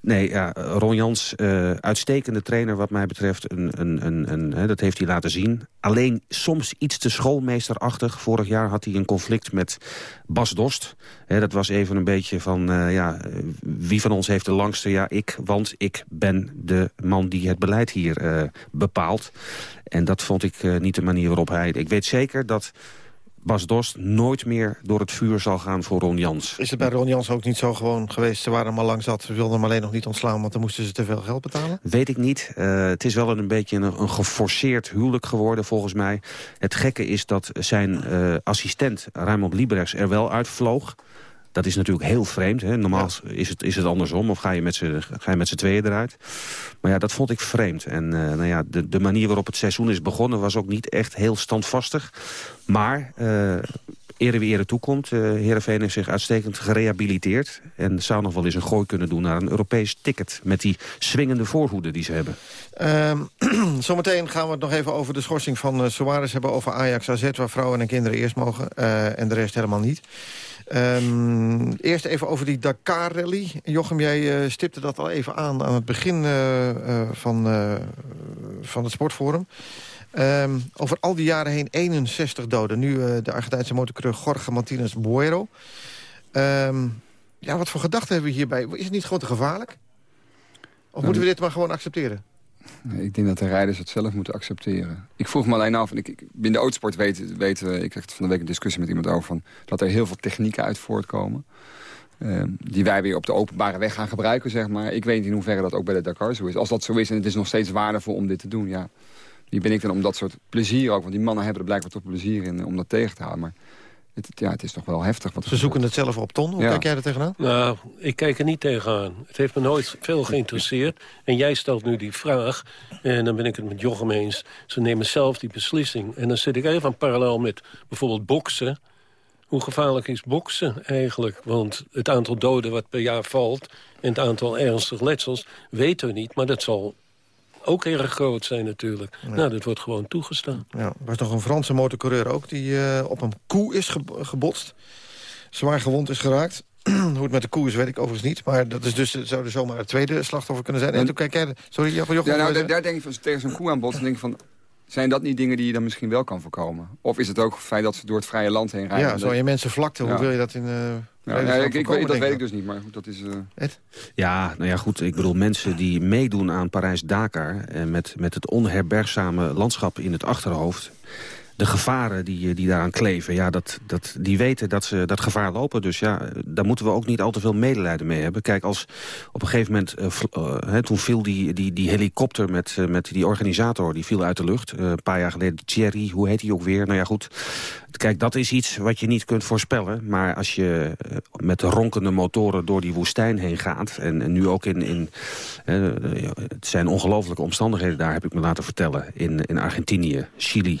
nee, ja, Ron Jans, uh, uitstekende trainer wat mij betreft. Een, een, een, een hè, dat heeft hij laten zien. Alleen soms iets te schoolmeesterachtig. Vorig jaar had hij een conflict met Bas Dost. Hè, dat was even een beetje van, uh, ja, wie van ons heeft de langste? Ja, ik, want ik ben de man die het beleid hier bepaalt. En dat vond ik niet de manier waarop hij... Ik weet zeker dat Bas Dost nooit meer door het vuur zal gaan voor Ron Jans. Is het bij Ron Jans ook niet zo gewoon geweest? Ze waren hem al lang zat, ze wilden hem alleen nog niet ontslaan... want dan moesten ze te veel geld betalen? Weet ik niet. Uh, het is wel een, beetje een, een, geforceerd huwelijk geworden volgens mij. Het gekke is dat zijn uh, assistent Raymond Librechts er wel uitvloog. Dat is natuurlijk heel vreemd. Hè? Normaal is, het, is het andersom. Of ga je met z'n tweeën eruit. Maar ja, dat vond ik vreemd. En uh, nou ja, de, de manier waarop het seizoen is begonnen... was ook niet echt heel standvastig. Maar... Uh, ere wie ere toekomt. Uh, Heerenveen heeft zich uitstekend gerehabiliteerd. En zou nog wel eens een gooi kunnen doen naar een Europees ticket. Met die swingende voorhoeden die ze hebben. Uh, zometeen gaan we het nog even over de schorsing van uh, Suarez hebben. Over Ajax AZ, waar vrouwen en kinderen eerst mogen. Uh, en de rest helemaal niet. Um, eerst even over die Dakar-rally. Jochem, jij uh, stipte dat al even aan aan het begin uh, uh, van, van het sportforum. Um, over al die jaren heen 61 doden. Nu de Argentijnse motorcoureur Jorge Martinez Buero. Um, ja, wat voor gedachten hebben we hierbij? Is het niet gewoon te gevaarlijk? Of moeten we dit maar gewoon accepteren? Ik denk dat de rijders het zelf moeten accepteren. Ik vroeg me alleen af, en ik, ik, de autosport weten, weten we... ik kreeg van de week een discussie met iemand over... Van, dat er heel veel technieken uit voortkomen. Uh, die wij weer op de openbare weg gaan gebruiken, zeg maar. Ik weet niet in hoeverre dat ook bij de Dakar zo is. Als dat zo is en het is nog steeds waardevol om dit te doen, ja. Wie ben ik dan om dat soort plezier ook... want die mannen hebben er blijkbaar toch plezier in eh, om dat tegen te houden. Maar het, ja, het is toch wel heftig. Wat Ze zoeken het zelf op, Ton. Hoe Ja. kijk jij er tegenaan? Nou, ik kijk er niet tegenaan. Het heeft me nooit veel geïnteresseerd. En jij stelt nu die vraag. En dan ben ik het met Jochem eens. Ze nemen zelf die beslissing. En dan zit ik even aan parallel met bijvoorbeeld boksen. Hoe gevaarlijk is boksen eigenlijk? Want het aantal doden wat per jaar valt... en het aantal ernstige letsels weten we niet. Maar dat zal ook erg groot zijn natuurlijk. Nou, dat wordt gewoon toegestaan. Ja, er was nog een Franse motorcoureur ook die uh, op een koe is ge gebotst. Zwaar gewond is geraakt. Hoe het met de koe is, weet ik overigens niet. Maar dat is dus, zou er zomaar het tweede slachtoffer kunnen zijn. En toen kijk jij... Sorry, Jochem. Ja, nou, daar, daar denk ik van, tegen zo'n koe aan botsen... denk ik van, zijn dat niet dingen die je dan misschien wel kan voorkomen? Of is het ook het feit dat ze door het vrije land heen rijden? Ja, zo je mensen vlakte. Hoe Ja. wil je dat in... Uh, Ja, ja, ik, ik weet, dat weet ik dus niet, maar goed, dat is... Uh... Ja, nou ja, goed. Ik bedoel, mensen die meedoen aan Parijs-Dakar... en met, met het onherbergzame landschap in het achterhoofd... de gevaren die, die daaraan kleven, ja, dat, dat, die weten dat ze dat gevaar lopen. Dus ja, daar moeten we ook niet al te veel medelijden mee hebben. Kijk, als op een gegeven moment, hè, toen viel die, die, die helikopter met, met die organisator, die viel uit de lucht. een paar jaar geleden, Thierry, hoe heet hij ook weer? Nou ja, goed. Kijk, dat is iets wat je niet kunt voorspellen. Maar als je met ronkende motoren door die woestijn heen gaat... en, en nu ook in... in het zijn ongelofelijke omstandigheden daar, heb ik me laten vertellen. In, in Argentinië, Chili...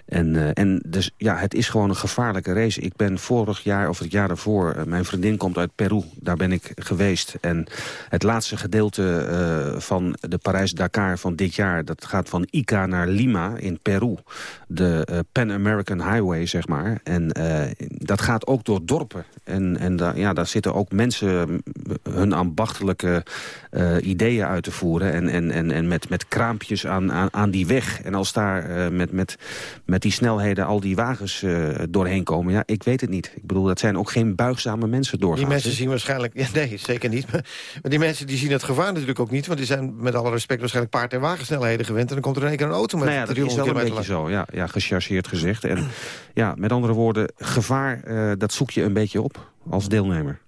En, uh, en dus ja, het is gewoon een gevaarlijke race. Ik ben vorig jaar of het jaar daarvoor, uh, mijn vriendin komt uit Peru. Daar ben ik geweest. En het laatste gedeelte uh, van de Parijs-Dakar van dit jaar... dat gaat van Ica naar Lima in Peru. De Pan American Highway, zeg maar. En dat gaat ook door dorpen. En, en da, ja, daar zitten ook mensen hun ambachtelijke ideeën uit te voeren. En, en, en, en met, met kraampjes aan, aan, aan die weg. En als daar met... met met die snelheden al die wagens uh, doorheen komen. Ja, ik weet het niet. Ik bedoel, dat zijn ook geen buigzame mensen doorgaan. Die mensen zien waarschijnlijk... Ja, nee, zeker niet. Maar, maar, die mensen die zien het gevaar natuurlijk ook niet. Want die zijn met alle respect waarschijnlijk paard- en wagensnelheden gewend. En dan komt er in één keer een auto met nou ja, dat is wel een beetje zo. Ja, ja, gechargeerd gezegd. En ja, met andere woorden, gevaar, uh, dat zoek je een beetje op als deelnemer.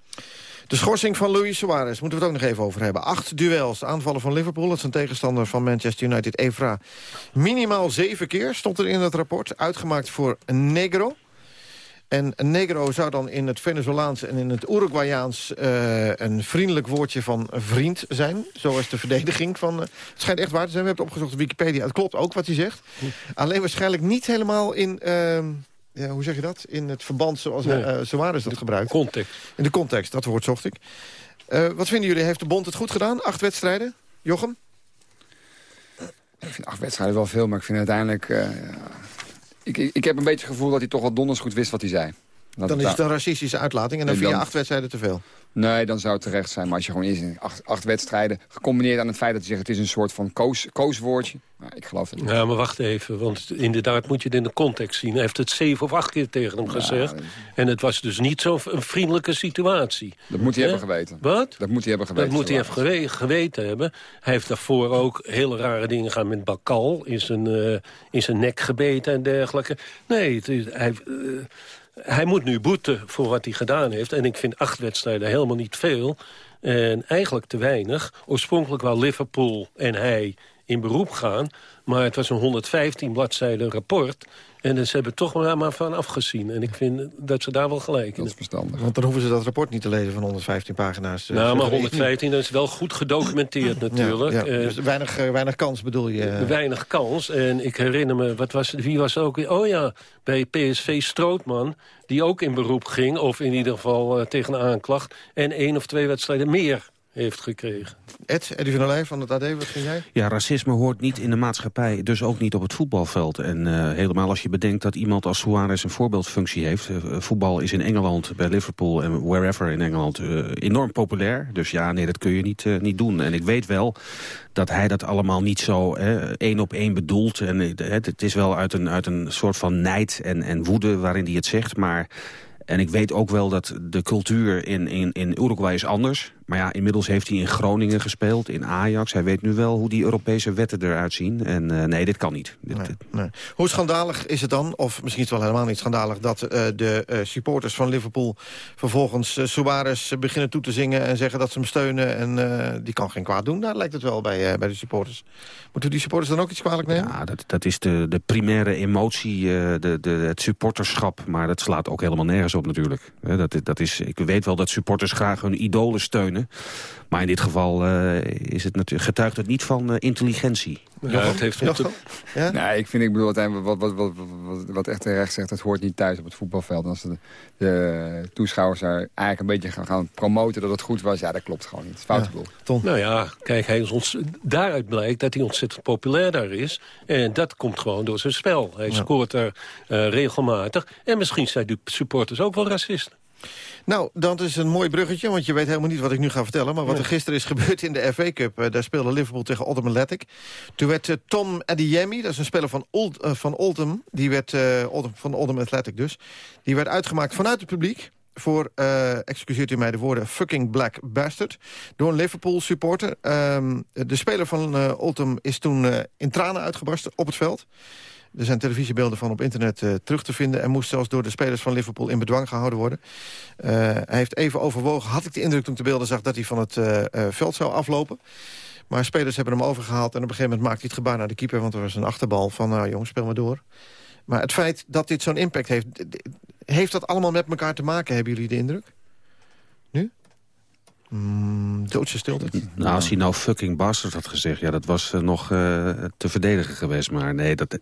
De schorsing van Luis Suarez moeten we het ook nog even over hebben. Acht duels, aanvallen van Liverpool. Dat is een tegenstander van Manchester United, Evra. Minimaal zeven keer stond er in het rapport. Uitgemaakt voor Negro. En Negro zou dan in het Venezolaans en in het Uruguayaans... Uh, een vriendelijk woordje van vriend zijn. Zoals de verdediging van... Uh, het schijnt echt waar te zijn. We hebben het opgezocht op Wikipedia. Het klopt ook wat hij zegt. Alleen waarschijnlijk niet helemaal in... Uh, ja, hoe zeg je dat? In het verband zoals nee. uh, Suarez dat gebruikt. Context. In de context, dat woord zocht ik. Uh, wat vinden jullie? Heeft de bond het goed gedaan? Acht wedstrijden? Jochem? Ik vind acht wedstrijden wel veel, maar ik vind uiteindelijk... Uh, Ik, ik, ik heb een beetje het gevoel dat hij toch wel donders goed wist wat hij zei. Dat Dan is het een racistische uitlating en dan Nee, via dan- acht wedstrijden te veel. Nee, dan zou het terecht zijn. Maar als je gewoon is in acht, acht wedstrijden... gecombineerd aan het feit dat hij zegt... het is een soort van koos, kooswoordje. Nou, ik geloof het niet. Ja, maar wacht even, want inderdaad moet je het in de context zien. Hij heeft het zeven of acht keer tegen hem gezegd. En het was dus niet zo'n een vriendelijke situatie. Dat moet hij hebben geweten. Wat? Dat moet hij hebben geweten. Dat moet hij even gewe- geweten hebben. Hij heeft daarvoor ook hele rare dingen gedaan met Bakal. In zijn, eh, in zijn nek gebeten en dergelijke. Nee, het is, hij, eh, hij moet nu boeten voor wat hij gedaan heeft. En ik vind acht wedstrijden helemaal niet veel. En eigenlijk te weinig. Oorspronkelijk wou Liverpool en hij in beroep gaan. Maar het was een 115 bladzijden rapport. En dus ze hebben toch maar, maar van afgezien. En ik vind dat ze daar wel gelijk in Dat is verstandig. Want dan hoeven ze dat rapport niet te lezen van 115 pagina's. eh, Nou, maar zoals er 115 dat is wel goed gedocumenteerd natuurlijk. Ja, ja. Eh, Dus weinig, eh, weinig kans bedoel je? Weinig kans. En ik herinner me, wat was, wie was ook... Oh ja, bij PSV Strootman, die ook in beroep ging... of in ieder geval tegen een aanklacht... en één of twee wedstrijden meer heeft gekregen. Ed, Eddie van der Leij van het AD, wat vind jij? Ja, racisme hoort niet in de maatschappij, dus ook niet op het voetbalveld. En eh, helemaal als je bedenkt dat iemand als Suarez een voorbeeldfunctie heeft. Eh, voetbal is in Engeland, bij Liverpool en wherever in Engeland eh, enorm populair. Dus ja, nee, dat kun je niet, eh, niet doen. En ik weet wel dat hij dat allemaal niet zo eh, één op één bedoelt. En eh, het, het is wel uit een, uit een soort van nijd en, en woede waarin hij het zegt, maar... En ik weet ook wel dat de cultuur in, in, in Uruguay is anders. Maar ja, inmiddels heeft hij in Groningen gespeeld, in Ajax. Hij weet nu wel hoe die Europese wetten eruit zien. En eh, nee, dit kan niet. Dit, dit- Nee. Hoe schandalig is het dan, of misschien is het wel helemaal niet schandalig... dat eh, de eh, supporters van Liverpool vervolgens Suarez beginnen toe te zingen... en zeggen dat ze hem steunen en die kan geen kwaad doen. Daar lijkt het wel bij, bij de supporters. Moeten die supporters dan ook iets kwalijk nemen? Ja, dat, dat is de, de primaire emotie, de, de, het supporterschap. Maar dat slaat ook helemaal nergens op natuurlijk. Dat, dat is, ik weet wel dat supporters graag hun idolen steunen. Maar in dit geval eh, is het natuurlijk, getuigt het niet van eh, intelligentie. Ja, het heeft? Ja? Nee, ik vind, ik bedoel, wat, wat, wat, wat, wat echt terecht zegt, het hoort niet thuis op het voetbalveld. En als de, de toeschouwers daar eigenlijk een beetje gaan, gaan promoten dat het goed was, ja, dat klopt gewoon niet. Het is foute boel. Nou ja, kijk, hij is ons, daaruit blijkt dat hij ontzettend populair daar is. En dat komt gewoon door zijn spel. Hij Ja. scoort er eh, regelmatig. En misschien zijn die supporters ook wel racisten. Nou, dat is een mooi bruggetje, want je weet helemaal niet wat ik nu ga vertellen. Maar wat er gisteren is gebeurd in de FA Cup, eh, daar speelde Liverpool tegen Oldham Athletic. Toen werd eh, Tom Adeyemi, dat is een speler van, Old, eh, van Oldham, die werd, Oldham, van Oldham Athletic dus, die werd uitgemaakt vanuit het publiek voor, eh excuseert u mij de woorden, fucking black bastard, door een Liverpool supporter. Ehm, de speler van Oldham is toen in tranen uitgebarsten op het veld. Er zijn televisiebeelden van op internet eh, terug te vinden... en moest zelfs door de spelers van Liverpool in bedwang gehouden worden. Eh, hij heeft even overwogen, had ik de indruk toen ik de beelden zag... dat hij van het eh, veld zou aflopen. Maar spelers hebben hem overgehaald... en op een gegeven moment maakte hij het gebaar naar de keeper... want er was een achterbal van, nou jongens, speel maar door. Maar het feit dat dit zo'n impact heeft... heeft dat allemaal met elkaar te maken, hebben jullie de indruk? Mm, doodse stilte. Nou, als hij nou fucking bastard had gezegd... ja, dat was eh, nog eh, te verdedigen geweest. Maar nee, dat,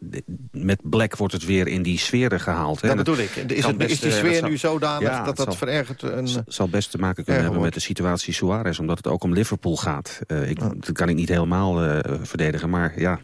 met Black wordt het weer in die sferen gehaald. Hè. Dat bedoel ik. Is, het, best, is die eh, sfeer nu zal- zodanig Ja, dat dat zal- verergert? Een, Het zal best te maken kunnen hebben met de situatie Suarez. Omdat het ook om Liverpool gaat. Eh, ik, Dat kan ik niet helemaal eh, verdedigen, maar ja.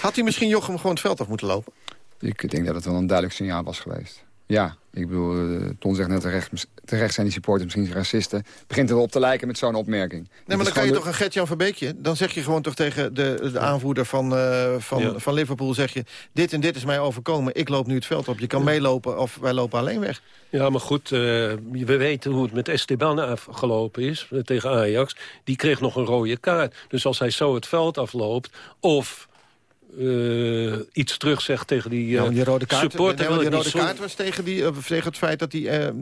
Had hij misschien Jochem gewoon het veld af moeten lopen? Ik denk dat het wel een duidelijk signaal was geweest. Ja, ik bedoel, eh, Ton zegt net terecht, terecht zijn die supporters misschien racisten. Begint het erop te lijken met zo'n opmerking. Nee, maar dan kan je toch een Gert-Jan Verbeekje... dan zeg je gewoon toch tegen de, de aanvoerder van, eh, van, Ja. van Liverpool... zeg je, dit en dit is mij overkomen, ik loop nu het veld op. Je kan meelopen of wij lopen alleen weg. Ja, maar goed, eh, we weten hoe het met Esteban afgelopen is tegen Ajax. Die kreeg nog een rode kaart. Dus als hij zo het veld afloopt of eh, iets terugzegt tegen die, eh Ja, want die rode kaart, supporter... nee, die rode kaart was tegen, die, eh, tegen het feit dat hij eh, eh,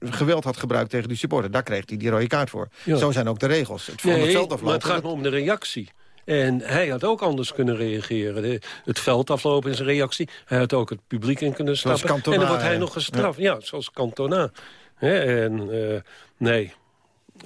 geweld had gebruikt tegen die supporter. Daar kreeg hij die rode kaart voor. Ja. Zo zijn ook de regels. Het, van het Nee, veld maar het gaat om de reactie. En hij had ook anders kunnen reageren. De- het veld aflopen is een reactie. Hij had ook het publiek in kunnen Zoals stappen. Cantona, en dan wordt hij nog gestraft. Ja, zoals Cantona. En eh, nee,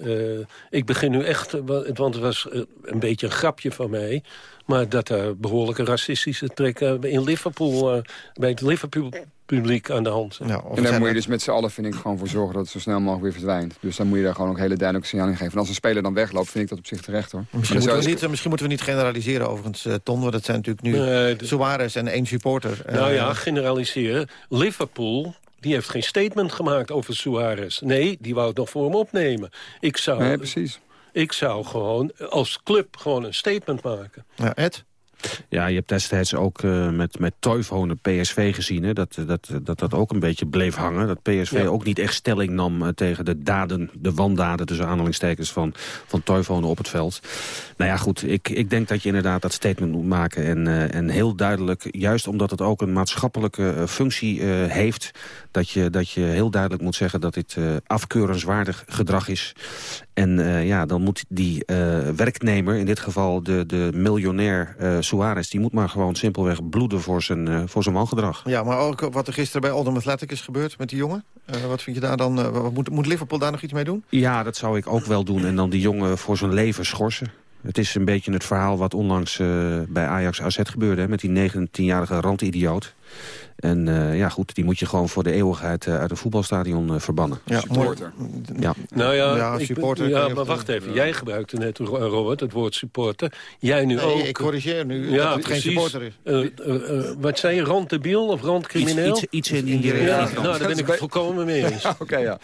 Eh, ik begin nu echt, eh, wa- want het was eh, een beetje een grapje van mij... maar dat er behoorlijke racistische trekken in Liverpool... eh, bij het Liverpool-publiek aan de hand zijn. en daar moet je dus met z'n allen vind ik, gewoon voor zorgen dat het zo snel mogelijk weer verdwijnt. Dus dan moet je daar gewoon ook hele duidelijke signaal in geven. En als een speler dan wegloopt, vind ik dat op zich terecht hoor. Misschien moeten, we niet, misschien moeten we niet generaliseren overigens, Ton. Want het zijn natuurlijk nu Suarez en één supporter. Nou ja, generaliseren. Liverpool, die heeft geen statement gemaakt over Suarez. Nee, die wou het nog voor hem opnemen. Ik zou, Nee, precies. Ik zou gewoon als club gewoon een statement maken. Ja, Ed? Ja, je hebt destijds ook eh, met, met Toivonen PSV gezien... Hè, dat, dat, dat dat ook een beetje bleef hangen. Dat PSV Ja. ook niet echt stelling nam eh, tegen de daden... de wandaden tussen aanhalingstekens van, van Toivonen op het veld. Nou ja, goed, ik, ik denk dat je inderdaad dat statement moet maken. En, eh, en heel duidelijk, juist omdat het ook een maatschappelijke functie heeft... Dat je, dat je heel duidelijk moet zeggen dat dit afkeurenswaardig gedrag is. En eh, ja, dan moet die eh, werknemer, in dit geval de, de miljonair eh Suarez... die moet maar gewoon simpelweg bloeden voor zijn, voor zijn wangedrag. Ja, maar ook wat er gisteren bij Oldham Athletic is gebeurd met die jongen. Wat vind je daar dan? wat moet, moet Liverpool daar nog iets mee doen? Ja, dat zou ik ook wel doen. En dan die jongen voor zijn leven schorsen. Het is een beetje het verhaal wat onlangs bij Ajax AZ gebeurde... Hè, met die 19-jarige randidioot. En eh, ja, goed, die moet je gewoon voor de eeuwigheid eh, uit een voetbalstadion eh, verbannen. Ja, Supporter. Ja. Nou ja, Ja, supporter ja maar wacht even. Jij gebruikte net, Ro- Robert, het woord supporter. Jij nu Nee, ook. ik corrigeer nu ja, dat het geen precies. supporter is. Eh, eh, eh, wat zei je, randdebiel of randcrimineel? Iets- iets- iets in die richting. Ja, Dat nou, daar ben ik het volkomen mee eens. Oké, ja.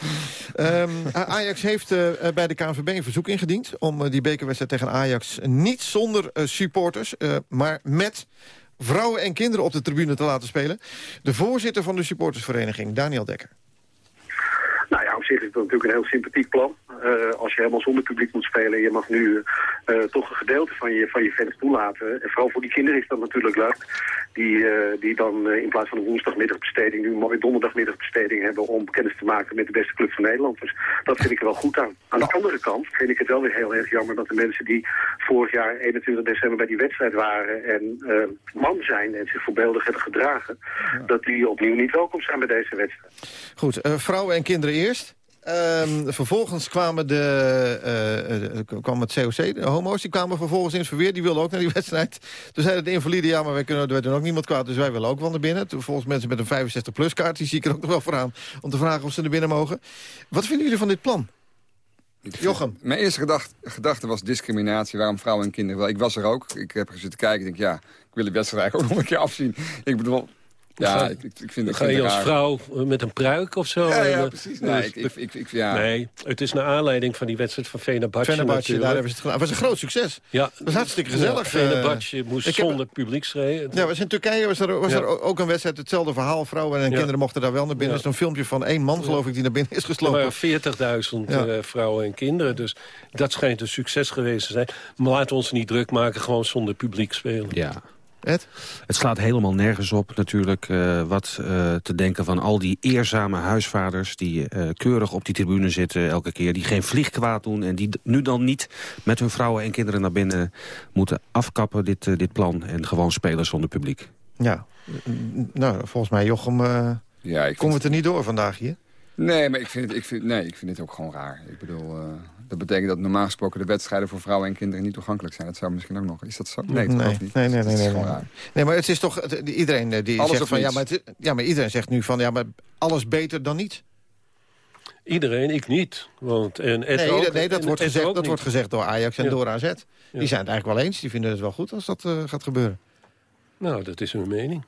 Ehm, Ajax heeft bij de KNVB een verzoek ingediend... om die bekerwedstrijd tegen Ajax niet zonder eh, supporters... eh, maar met vrouwen en kinderen op de tribune te laten spelen. De voorzitter van de supportersvereniging, Daniel Dekker. Zich is dat natuurlijk een heel sympathiek plan. Eh, als je helemaal zonder publiek moet spelen... je mag nu eh, toch een gedeelte van je, van je fans toelaten. En vooral voor die kinderen is dat natuurlijk leuk. Die, eh, die dan in plaats van een woensdagmiddagbesteding... nu een mooie donderdagmiddagbesteding hebben... om kennis te maken met de beste club van Nederland. Dus dat vind ik er wel goed aan. Aan de andere kant vind ik het wel weer heel erg jammer... dat de mensen die vorig jaar 21 december bij die wedstrijd waren... en man zijn en zich voorbeeldig hebben gedragen... dat die opnieuw niet welkom zijn bij deze wedstrijd. Goed, vrouwen en kinderen eerst. Ehm, vervolgens kwamen de, eh, eh, kwam het COC, de homo's, die kwamen vervolgens in het verweer. Die wilden ook naar die wedstrijd. Toen zeiden de invaliden, ja, maar wij, kunnen, wij doen ook niemand kwaad, dus wij willen ook wel naar binnen. Toen volgens mensen met een 65-plus kaart, die zie ik er ook nog wel voor aan, om te vragen of ze naar binnen mogen. Wat vinden jullie van dit plan? Jochem. Mijn eerste gedachte, gedachte was discriminatie. Waarom vrouwen en kinderen wel? Ik was er ook. Ik heb er zitten kijken. Ik denk, ja, ik wil de wedstrijd eigenlijk ook nog een keer afzien. Ik bedoel, ja, Ga- ik, ik, vind, ik Ga je het als raar. vrouw met een pruik of zo? Ja, eh, precies. Nee, dus- ik, ik, ja. Nee, het is naar aanleiding van die wedstrijd van Fenerbahce, natuurlijk. daar hebben ze het gedaan. Het was een groot succes. Ja. Het was hartstikke gezellig. Ja, eh. moest ik heb- zonder publiek schreeuwen. Ja, was in Turkije was er, was Ja. er ook een wedstrijd, hetzelfde verhaal. Vrouwen en Ja. kinderen mochten daar wel naar binnen. Ja. Er is een filmpje van één man, geloof ik, die naar binnen is Er geslopen. waren 40.000 Ja. eh, vrouwen en kinderen. Dus dat schijnt een succes geweest te zijn. Maar laten we ons niet druk maken. Gewoon zonder publiek spelen. Ja. Ed? Het slaat helemaal nergens op natuurlijk eh, wat eh, te denken van al die eerzame huisvaders... die eh, keurig op die tribune zitten elke keer, die geen vlieg kwaad doen... en die nu dan niet met hun vrouwen en kinderen naar binnen moeten afkappen, dit, dit plan... en gewoon spelen zonder publiek. Ja, nou, volgens mij, Jochem, eh Ja, ik komen we het er niet door vandaag hier. nee, maar ik vind, het, ik, vind, nee, ik vind het ook gewoon raar. Ik bedoel, eh, dat betekent dat normaal gesproken de wedstrijden voor vrouwen en kinderen niet toegankelijk zijn. Dat zou misschien ook nog. Is dat zo? Nee, toch nee, niet. nee, nee, Dat nee, is nee, gewoon nee. raar. Nee, maar het is toch, het- iedereen eh, die Alles zegt van, ja maar, het, ja, maar iedereen zegt nu van, ja, maar alles beter dan niet. Iedereen, ik niet. Want, en Nee, ook, dat- nee dat, en wordt gezegd, ook dat niet. wordt gezegd door Ajax en Ja. door AZ. Die Ja. zijn het eigenlijk wel eens. Die vinden het wel goed als dat eh, gaat gebeuren. Nou, dat is hun mening.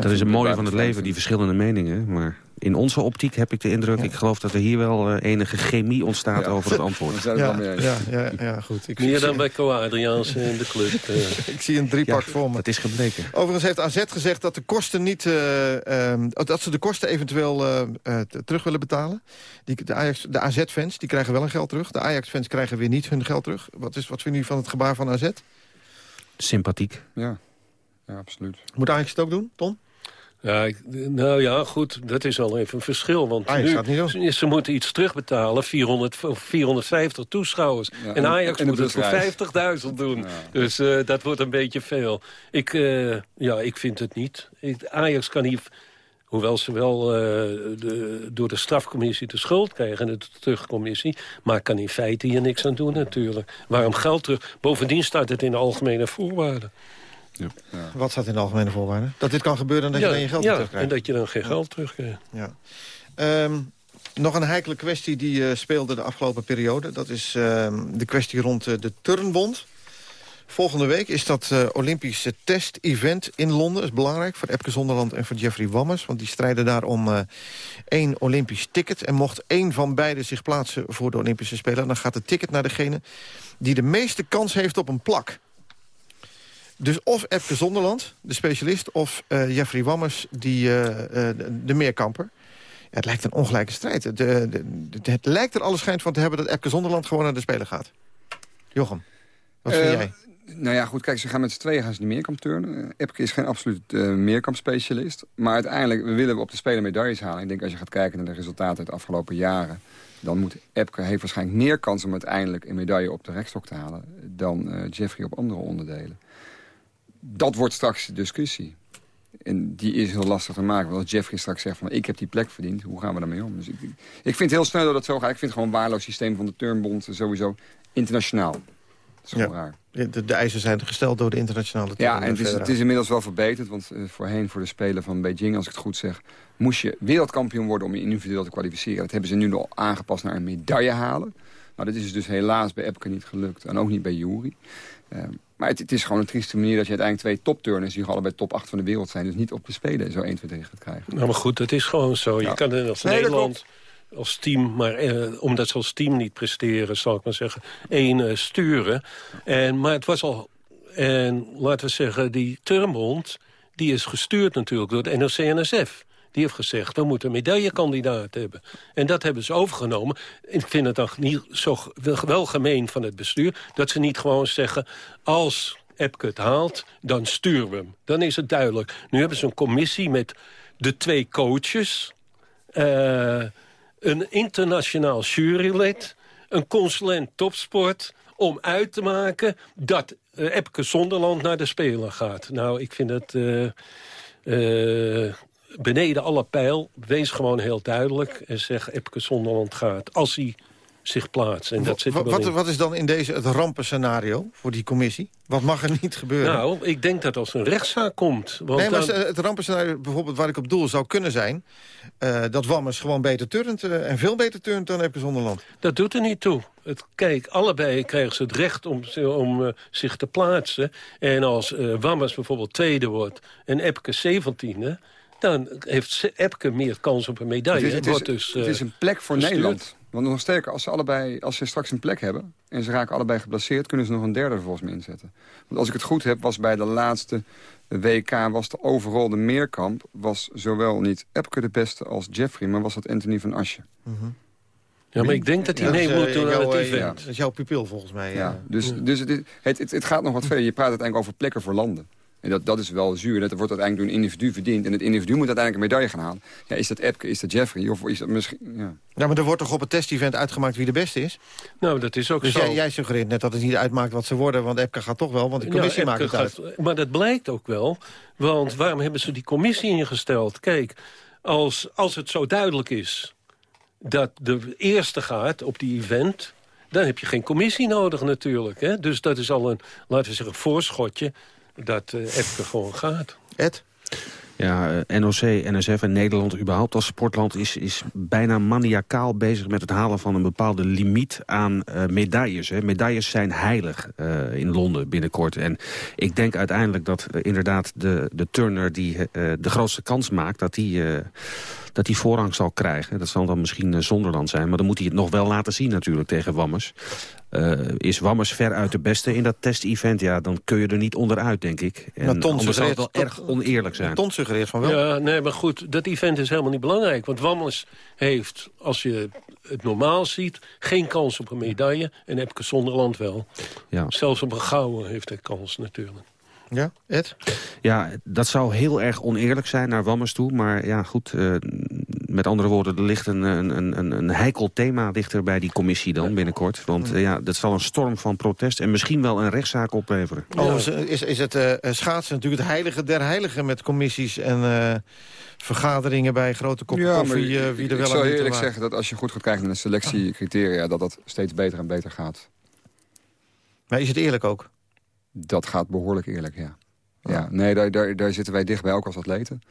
dat is het mooie van het leven, die verschillende meningen. Maar in onze optiek heb ik de indruk... ik geloof dat er hier wel eh, enige chemie ontstaat Ja. over het antwoord. Het Ja, ja, ja, ja, goed. Ik, Meer dan bij Co-Adriaanse in de club. eh. ik zie een driepak voor me. Dat is gebleken. Overigens heeft AZ gezegd dat de kosten niet, eh, ehm, dat ze de kosten eventueel eh, eh, terug willen betalen. Die, de Ajax- de AZ-fans die krijgen wel hun geld terug. De Ajax-fans krijgen weer niet hun geld terug. Wat, is, wat vinden jullie van het gebaar van AZ? Sympathiek. Ja. ja, absoluut. Moet Ajax het ook doen, Ton? Ja, ik- nou ja, goed, dat is al even een verschil. Want Ajax nu, gaat niet doen. ze- ze moeten iets terugbetalen, 400, of 450 toeschouwers. Ja, en en- Ajax en moet het voor busreis. 50.000 doen. Dus eh, dat wordt een beetje veel. Ik, eh, ja, ik vind het niet. Ik- Ajax kan hier Hoewel ze wel uh, de, door de strafcommissie de schuld krijgen... en de terugcommissie. Maar kan in feite hier niks aan doen natuurlijk. Waarom geld terug? Bovendien staat het in de algemene voorwaarden. Ja. Wat staat in de algemene voorwaarden? Dat dit kan gebeuren en dat je dan je geld ja, terugkrijgt? en dat je dan geen geld terugkrijgt. Ja. Um, nog een heikele kwestie die uh, speelde de afgelopen periode. Dat is uh, de kwestie rond uh, de Turnbond. Volgende week is dat uh, Olympische test-event in Londen. Dat is belangrijk voor Epke Zonderland en voor Jeffrey Wammers. Want die strijden daar om uh, één Olympisch ticket. En mocht één van beiden zich plaatsen voor de Olympische Spelen... dan gaat het ticket naar degene die de meeste kans heeft op een plak. Dus of Epke Zonderland, de specialist... of uh, Jeffrey Wammers, die, de, de meerkamper. Ja, het lijkt een ongelijke strijd. De, de, de, het lijkt er alle schijnt van te hebben... dat Epke Zonderland gewoon naar de Spelen gaat. Jochem, wat vind jij? Nou ja, goed, kijk, ze gaan met z'n tweeën gaan ze die meerkamp turnen. Epke is geen absoluut uh, meerkampspecialist. Maar uiteindelijk we willen we op de Spelen medailles halen. Ik denk als je gaat kijken naar de resultaten uit de afgelopen jaren... dan moet Epke heeft waarschijnlijk meer kans om uiteindelijk een medaille op de rekstok te halen... dan uh, Jeffrey op andere onderdelen. Dat wordt straks de discussie. En die is heel lastig te maken. Want als Jeffrey straks zegt van ik heb die plek verdiend, hoe gaan we daarmee om? Dus ik, ik vind het heel snel dat het zo gaat. Ik vind gewoon een waarloos systeem van de turnbond sowieso internationaal. Dat is ja. raar. De, de, eisen zijn gesteld door de internationale Ja, en het is, het is, inmiddels wel verbeterd. Want uh, voorheen, voor de Spelen van Beijing, als ik het goed zeg... moest je wereldkampioen worden om je individueel te kwalificeren. Dat hebben ze nu nog aangepast naar een medaille halen. Nou, dat is dus helaas bij Epke niet gelukt. En ook niet bij Jury. Uh, maar het, het, is gewoon een trieste manier dat je uiteindelijk twee topturners... die allebei top 8 van de wereld zijn, dus niet op de Spelen zo 1, 2, 3 gaat krijgen. Nou, maar goed, het is gewoon zo. Je kan als nee, Nederland als team, maar eh, omdat ze als team niet presteren, zal ik maar zeggen, één uh, sturen. En, maar het was al, en laten we zeggen, die turnbond, die is gestuurd natuurlijk door de NOC-NSF. Die heeft gezegd, we moeten een medaillekandidaat hebben. En dat hebben ze overgenomen. Ik vind het dan niet zo wel gemeen van het bestuur... dat ze niet gewoon zeggen, als Epke het haalt, dan sturen we hem. Dan is het duidelijk. Nu hebben ze een commissie met de twee coaches... Uh, een internationaal jurylid, een consulent topsport... om uit te maken dat uh, Epke Zonderland naar de Spelen gaat. Nou, ik vind uh, beneden alle pijl, wees gewoon heel duidelijk... en zeg Epke Zonderland gaat, als hij zich plaatst. En dat zit er wat, wat is dan in deze het rampenscenario voor die commissie? Wat mag er niet gebeuren? Nou, ik denk dat als een rechtszaak komt... Want nee, maar dan... het rampenscenario bijvoorbeeld waar ik op doel zou kunnen zijn... Uh, dat Wammers gewoon beter turnt uh, en veel beter turnt dan Epke Zonderland. Dat doet er niet toe. Het, kijk, allebei krijgen ze het recht om, om uh, zich te plaatsen. En als Wammers bijvoorbeeld tweede wordt en Epke zeventiende dan heeft Epke meer kans op een medaille. Het is, het is, dus, uh, het is een plek voor gestuurd. Nederland. Want nog sterker, als ze, allebei, als ze straks een plek hebben... en ze raken allebei geblesseerd, kunnen ze nog een derde volgens mij inzetten. Want als ik het goed heb, was bij de laatste WK... was de overal de meerkamp... was zowel niet Epke de beste als Jeffrey... maar was dat Anthony van Asje. Mm -hmm. Ja, maar ik denk dat hij ja, mee moet doen aan het event. Ja, dat is jouw pupil volgens mij. Ja, dus, dus het, het, het, het gaat nog wat verder. Je praat uiteindelijk over plekken voor landen. En dat, dat is wel zuur. Dat wordt uiteindelijk door een individu verdiend. En het individu moet uiteindelijk een medaille gaan halen. Ja, is dat Epke, is dat Jeffrey? Of is dat misschien... Ja. ja, maar er wordt toch op het test-event uitgemaakt wie de beste is? Nou, dat is ook dus zo. Jij, jij suggereert net dat het niet uitmaakt wat ze worden. Want Epke gaat toch wel, want de commissie ja, maakt het gaat, uit. Maar dat blijkt ook wel. Want waarom hebben ze die commissie ingesteld? Kijk, als, als het zo duidelijk is dat de eerste gaat op die event... dan heb je geen commissie nodig natuurlijk. Hè? Dus dat is al een, laten we zeggen, voorschotje dat uh, Epke gewoon gaat. Ed? Ja, uh, NOC, NSF en Nederland überhaupt als sportland... is, is bijna maniacaal bezig met het halen van een bepaalde limiet aan uh, medailles. Hè. Medailles zijn heilig uh, in Londen binnenkort. En ik denk uiteindelijk dat inderdaad de, de turner die de grootste kans maakt... dat die dat hij voorrang zal krijgen. Dat zal dan misschien Zonderland zijn. Maar dan moet hij het nog wel laten zien natuurlijk tegen Wammers. Uh, is Wammers veruit de beste in dat test-event? Ja, dan kun je er niet onderuit, denk ik. En maar Ton anders zal het wel erg oneerlijk zijn. Ton suggereert van wel. Ja, nee, maar goed, dat event is helemaal niet belangrijk. Want Wammers heeft, als je het normaal ziet, geen kans op een medaille. En Epke Zonderland wel. Ja. Zelfs op een gouden heeft hij kans natuurlijk. Ja, Ed? Ja, dat zou heel erg oneerlijk zijn naar Wammers toe. Maar ja, goed, uh, met andere woorden, er ligt een, een, een, een heikel thema ligt er bij die commissie dan binnenkort. Want eh, ja, dat zal een storm van protest en misschien wel een rechtszaak opleveren. Oh, is, is, het eh, schaatsen natuurlijk het heilige der heiligen met commissies en eh, vergaderingen bij grote koppen Ja, koffie, eh, ik- wie er ik wel zou en niet eerlijk zeggen dat als je goed gaat kijken naar de selectiecriteria... dat dat steeds beter en beter gaat. Maar is het eerlijk ook? Dat gaat behoorlijk eerlijk, ja. Ja, nee, daar, daar, daar zitten wij dichtbij ook als atleten.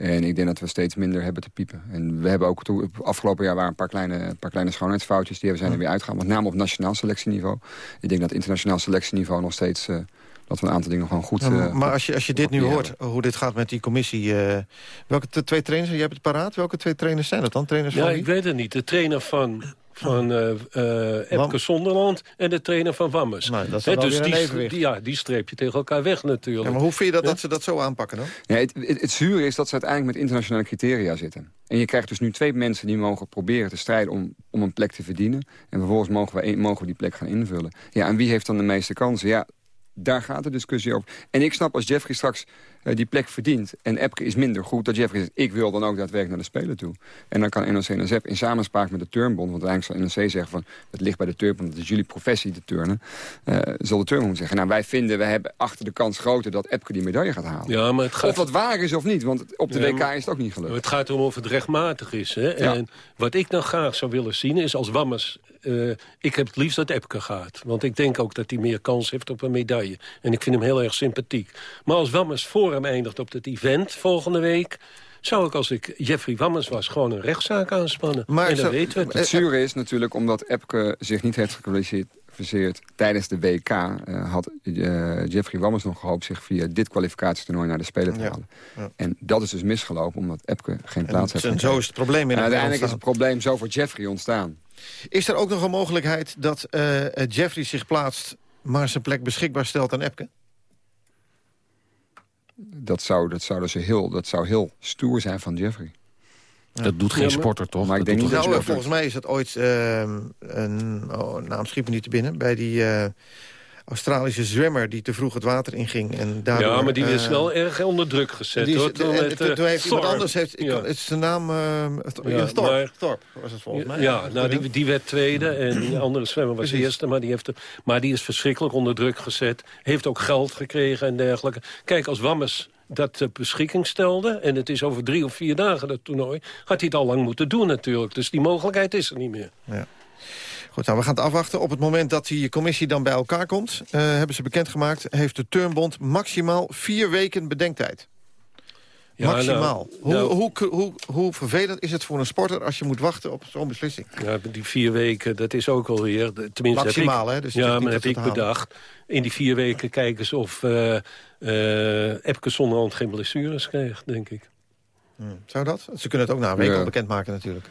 En ik denk dat we steeds minder hebben te piepen. En we hebben ook toe, afgelopen jaar waren een paar kleine, paar kleine schoonheidsfoutjes. Die hebben zijn er weer uitgegaan. Met name op nationaal selectieniveau. Ik denk dat internationaal selectieniveau nog steeds... eh, dat we een aantal dingen gewoon goed... Ja, eh, maar als je, als je dit nu hoort, hoe dit gaat met die commissie... eh, welke twee trainers, jij hebt het paraat, welke twee trainers zijn dat dan? Trainers Ja, van ik weet het niet. De trainer van, van eh eh, Epke Zonderland en de trainer van Wammers. dat is wel dus die, die, ja, die streep je tegen elkaar weg natuurlijk. Ja, maar hoe vind je dat, dat ze dat zo aanpakken dan? Ja, het, het, het zure is dat ze uiteindelijk met internationale criteria zitten. En je krijgt dus nu twee mensen die mogen proberen te strijden om, om een plek te verdienen. En vervolgens mogen we, mogen we die plek gaan invullen. Ja, en wie heeft dan de meeste kansen? Ja, daar gaat de discussie over. En ik snap als Jeffrey straks eh, die plek verdient... en Epke is minder goed, dat Jeffrey zegt... ik wil dan ook daadwerkelijk naar de Spelen toe. En dan kan NOC-NSF in samenspraak met de turnbond... want uiteindelijk zal NOC zeggen van... het ligt bij de turnbond, het is jullie professie, de turnen... eh, zal de turnbond zeggen... nou, wij vinden, we hebben achter de kans groter... dat Epke die medaille gaat halen. Ja, maar het gaat- Of dat waar is of niet, want op de Ja, WK is het ook niet gelukt. Het gaat erom of het rechtmatig is. Hè? Ja. En wat ik nou graag zou willen zien is als Wammers... eh, ik heb het liefst dat Epke gaat. Want ik denk ook dat hij meer kans heeft op een medaille. En ik vind hem heel erg sympathiek. Maar als Wammers voor hem eindigt op het event volgende week... zou ik als ik Jeffrey Wammers was gewoon een rechtszaak aanspannen. en dan zo- weten we het. het zure is natuurlijk omdat Epke zich niet heeft gekwalificeerd tijdens de WK... eh, had eh, Jeffrey Wammers nog gehoopt zich via dit kwalificatietoernooi naar de Spelen te halen. Ja. En dat is dus misgelopen omdat Epke geen plaats heeft en zo is het probleem in En uiteindelijk is het probleem zo voor Jeffrey ontstaan. Is er ook nog een mogelijkheid dat eh, Jeffrey zich plaatst... maar zijn plek beschikbaar stelt aan Epke? Dat zou, dat zou, dus heel, dat zou heel stoer zijn van Jeffrey. Dat doet geen Ja, sporter, toch? Maar ik Dat denk niet toch dat Nou, eh, volgens mij is het ooit... eh, een oh, naam schiet me niet te binnen... bij die eh, Australische zwemmer die te vroeg het water inging. En daardoor, ja, maar die is eh, wel erg onder druk gezet. die is- hoor. Toen en- met, toen- eh, toen heeft iemand anders... Heeft, ik Ja. het is de naam... eh, het- Ja, maar- Thorpe was het volgens mij. Ja, nou, die, die werd tweede en die andere zwemmer was Precies. eerste. Maar die, heeft maar die is verschrikkelijk onder druk gezet. Heeft ook geld gekregen en dergelijke. Kijk, als Wammers dat ter beschikking stelde... en het is over drie of vier dagen dat toernooi... had hij het al lang moeten doen natuurlijk. Dus die mogelijkheid is er niet meer. Ja. Goed, nou, we gaan het afwachten. Op het moment dat die commissie dan bij elkaar komt... eh, hebben ze bekendgemaakt, heeft de Turnbond maximaal vier weken bedenktijd. Ja, maximaal. nou, nou- hoe, hoe, hoe, hoe vervelend is het voor een sporter als je moet wachten op zo'n beslissing? Ja, die vier weken, dat is ook alweer... Tenminste, Maximaal, heb ik, hè? Dus ja, maar dat heb ik bedacht. In die vier weken kijken ze of eh eh Epke Zonderland geen blessures kreeg, denk ik. Zou dat? Ze kunnen het ook na een week Ja. al bekendmaken natuurlijk.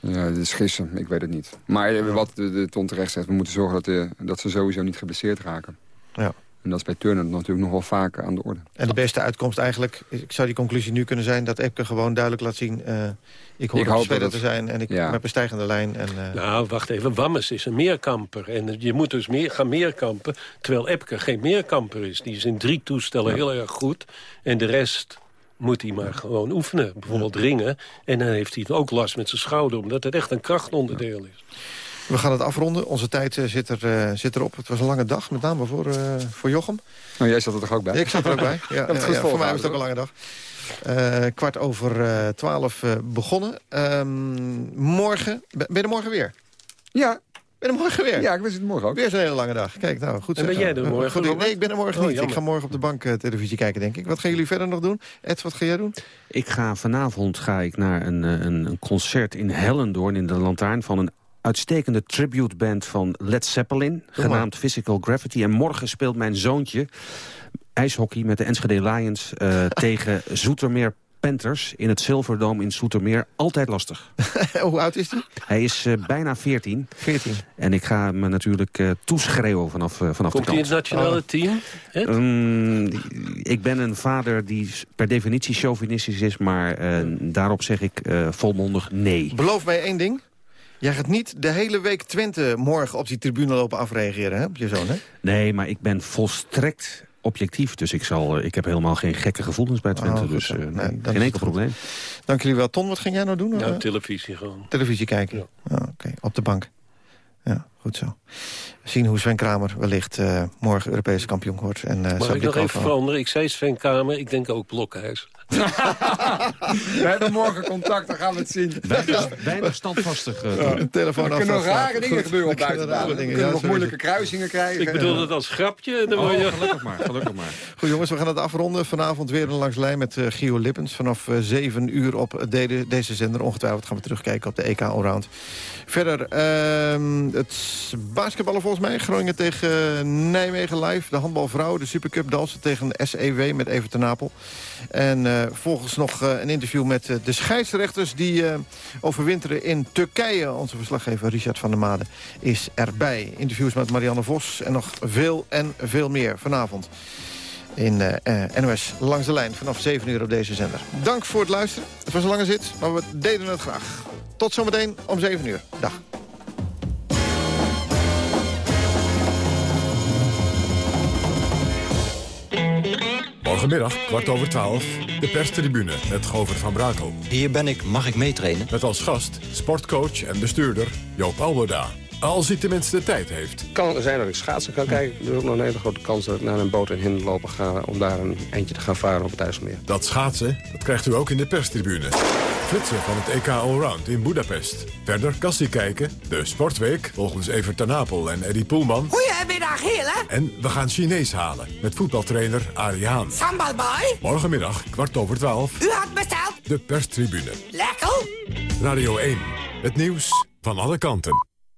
Ja, dat is gissen, ik weet het niet. Maar eh, wat de, de Ton terecht zegt, we moeten zorgen dat, de, dat ze sowieso niet geblesseerd raken. Ja. En dat is bij turnen natuurlijk nog wel vaak aan de orde. En de beste uitkomst eigenlijk, ik zou die conclusie nu kunnen zijn... dat Epke gewoon duidelijk laat zien... eh, ik hoor Ik op hoop dat te het- zijn en ik Ja. heb een stijgende lijn. En, eh, Nou, wacht even. Wammes is een meerkamper. En je moet dus meer, gaan meerkampen. Terwijl Epke geen meerkamper is. Die is in drie toestellen heel erg goed. En de rest moet hij maar gewoon oefenen. Bijvoorbeeld ringen. En dan heeft hij ook last met zijn schouder. Omdat het echt een krachtonderdeel is. We gaan het afronden. Onze tijd eh, zit, er, eh, zit erop. Het was een lange dag, met name voor, eh, voor Jochem. Nou, jij zat er toch ook bij? Ik zat er ook bij. Ja, ja, voor mij was het ook een lange dag. Eh, kwart over eh, twaalf begonnen. Ehm, morgen, ben ben je er morgen weer? Ja. Ben je er morgen weer? Ja, ik wist het morgen ook. Weer zo'n hele lange dag. Kijk, nou, goed En ben jij er Eh, morgen, goed? Nee, ik ben er morgen Oh, niet. Ik ga morgen op de bank eh, televisie kijken, denk ik. Wat gaan jullie verder nog doen? Ed, wat ga jij doen? Ik ga vanavond ga ik naar een, eh, een, een concert in Hellendoorn in de Lantaarn... van een uitstekende tributeband van Led Zeppelin, genaamd Physical Gravity. En morgen speelt mijn zoontje ijshockey met de Enschede Lions... eh, tegen Zoetermeer Panthers in het Silverdome in Zoetermeer. Altijd lastig. Hoe oud is hij? Hij is eh, bijna 14. 14. En ik ga me natuurlijk eh, toeschreeuwen vanaf, eh, vanaf Komt de hij in kant. het nationale Oh. team? Ed? Mm, ik ben een vader die per definitie chauvinistisch is... maar eh, daarop zeg ik eh, volmondig nee. Beloof mij één ding. Jij gaat niet de hele week Twente morgen op die tribune lopen afreageren, hè? Op je zoon, hè? Nee, maar ik ben volstrekt objectief. Dus ik, zal, eh, ik heb helemaal geen gekke gevoelens bij Twente. Oh, dus eh, Nee, nee, is geen enkel probleem. Dank jullie wel. Ton, wat ging jij nou doen? Ja, Eh, televisie gewoon. televisie kijken? Ja. Oké, op de bank. Ja, goed zo. Zien hoe Sven Kramer wellicht eh, morgen Europese kampioen wordt. En, uh, Mag ik nog even veranderen? Ik zei Sven Kamer, ik denk ook Blokhuis. We hebben morgen contact, dan gaan we het zien. Weinig, weinig standvastig. eh, Ja, een telefoon er kunnen nog rare dingen Goed, gebeuren op buitenbaan. We kunnen ja, nog moeilijke het. kruisingen krijgen. Ik bedoel het als grapje. Dan word je... Oh, gelukkig maar, gelukkig maar. Goed jongens, we gaan het afronden. Vanavond weer een langs lijn met eh, Gio Lippens. Vanaf eh, 7 uur op de- deze zender. Ongetwijfeld gaan we terugkijken op de EK Allround. Verder, ehm, basketballen volgens mij. Groningen tegen eh, Nijmegen live. De handbalvrouwen, de Supercup dansen tegen SEW met Everton Napel. En eh, volgens nog eh, een interview met de scheidsrechters... die overwinteren in Turkije. Onze verslaggever Richard van der Made is erbij. Interviews met Marianne Vos en nog veel en veel meer vanavond in NOS Langs de Lijn vanaf 7 uur op deze zender. Dank voor het luisteren. Het was een lange zit, maar we deden het graag. Tot zometeen om 7 uur. Dag. Morgenmiddag, kwart over twaalf, de perstribune met Govert van Brakel. Hier ben ik, mag ik meetrainen? Met als gast sportcoach en bestuurder Joop Alboda. Als hij tenminste de tijd heeft. Het kan zijn dat ik schaatsen ga kijken. Er is ook nog een hele grote kans dat ik naar een boot in Hinderlopen ga... om daar een eindje te gaan varen op het IJsselmeer. Dat schaatsen, dat krijgt u ook in de perstribune. Flitsen van het EK Allround in Budapest. Verder kassie kijken, de Sportweek volgens Evert ten Napel en Eddie Poelman. Goedemiddag, heren. En we gaan Chinees halen met voetbaltrainer Arie Haan. Sambalboy. Morgenmiddag, kwart over twaalf, U had besteld. de perstribune. Lekker. Radio 1, het nieuws van alle kanten.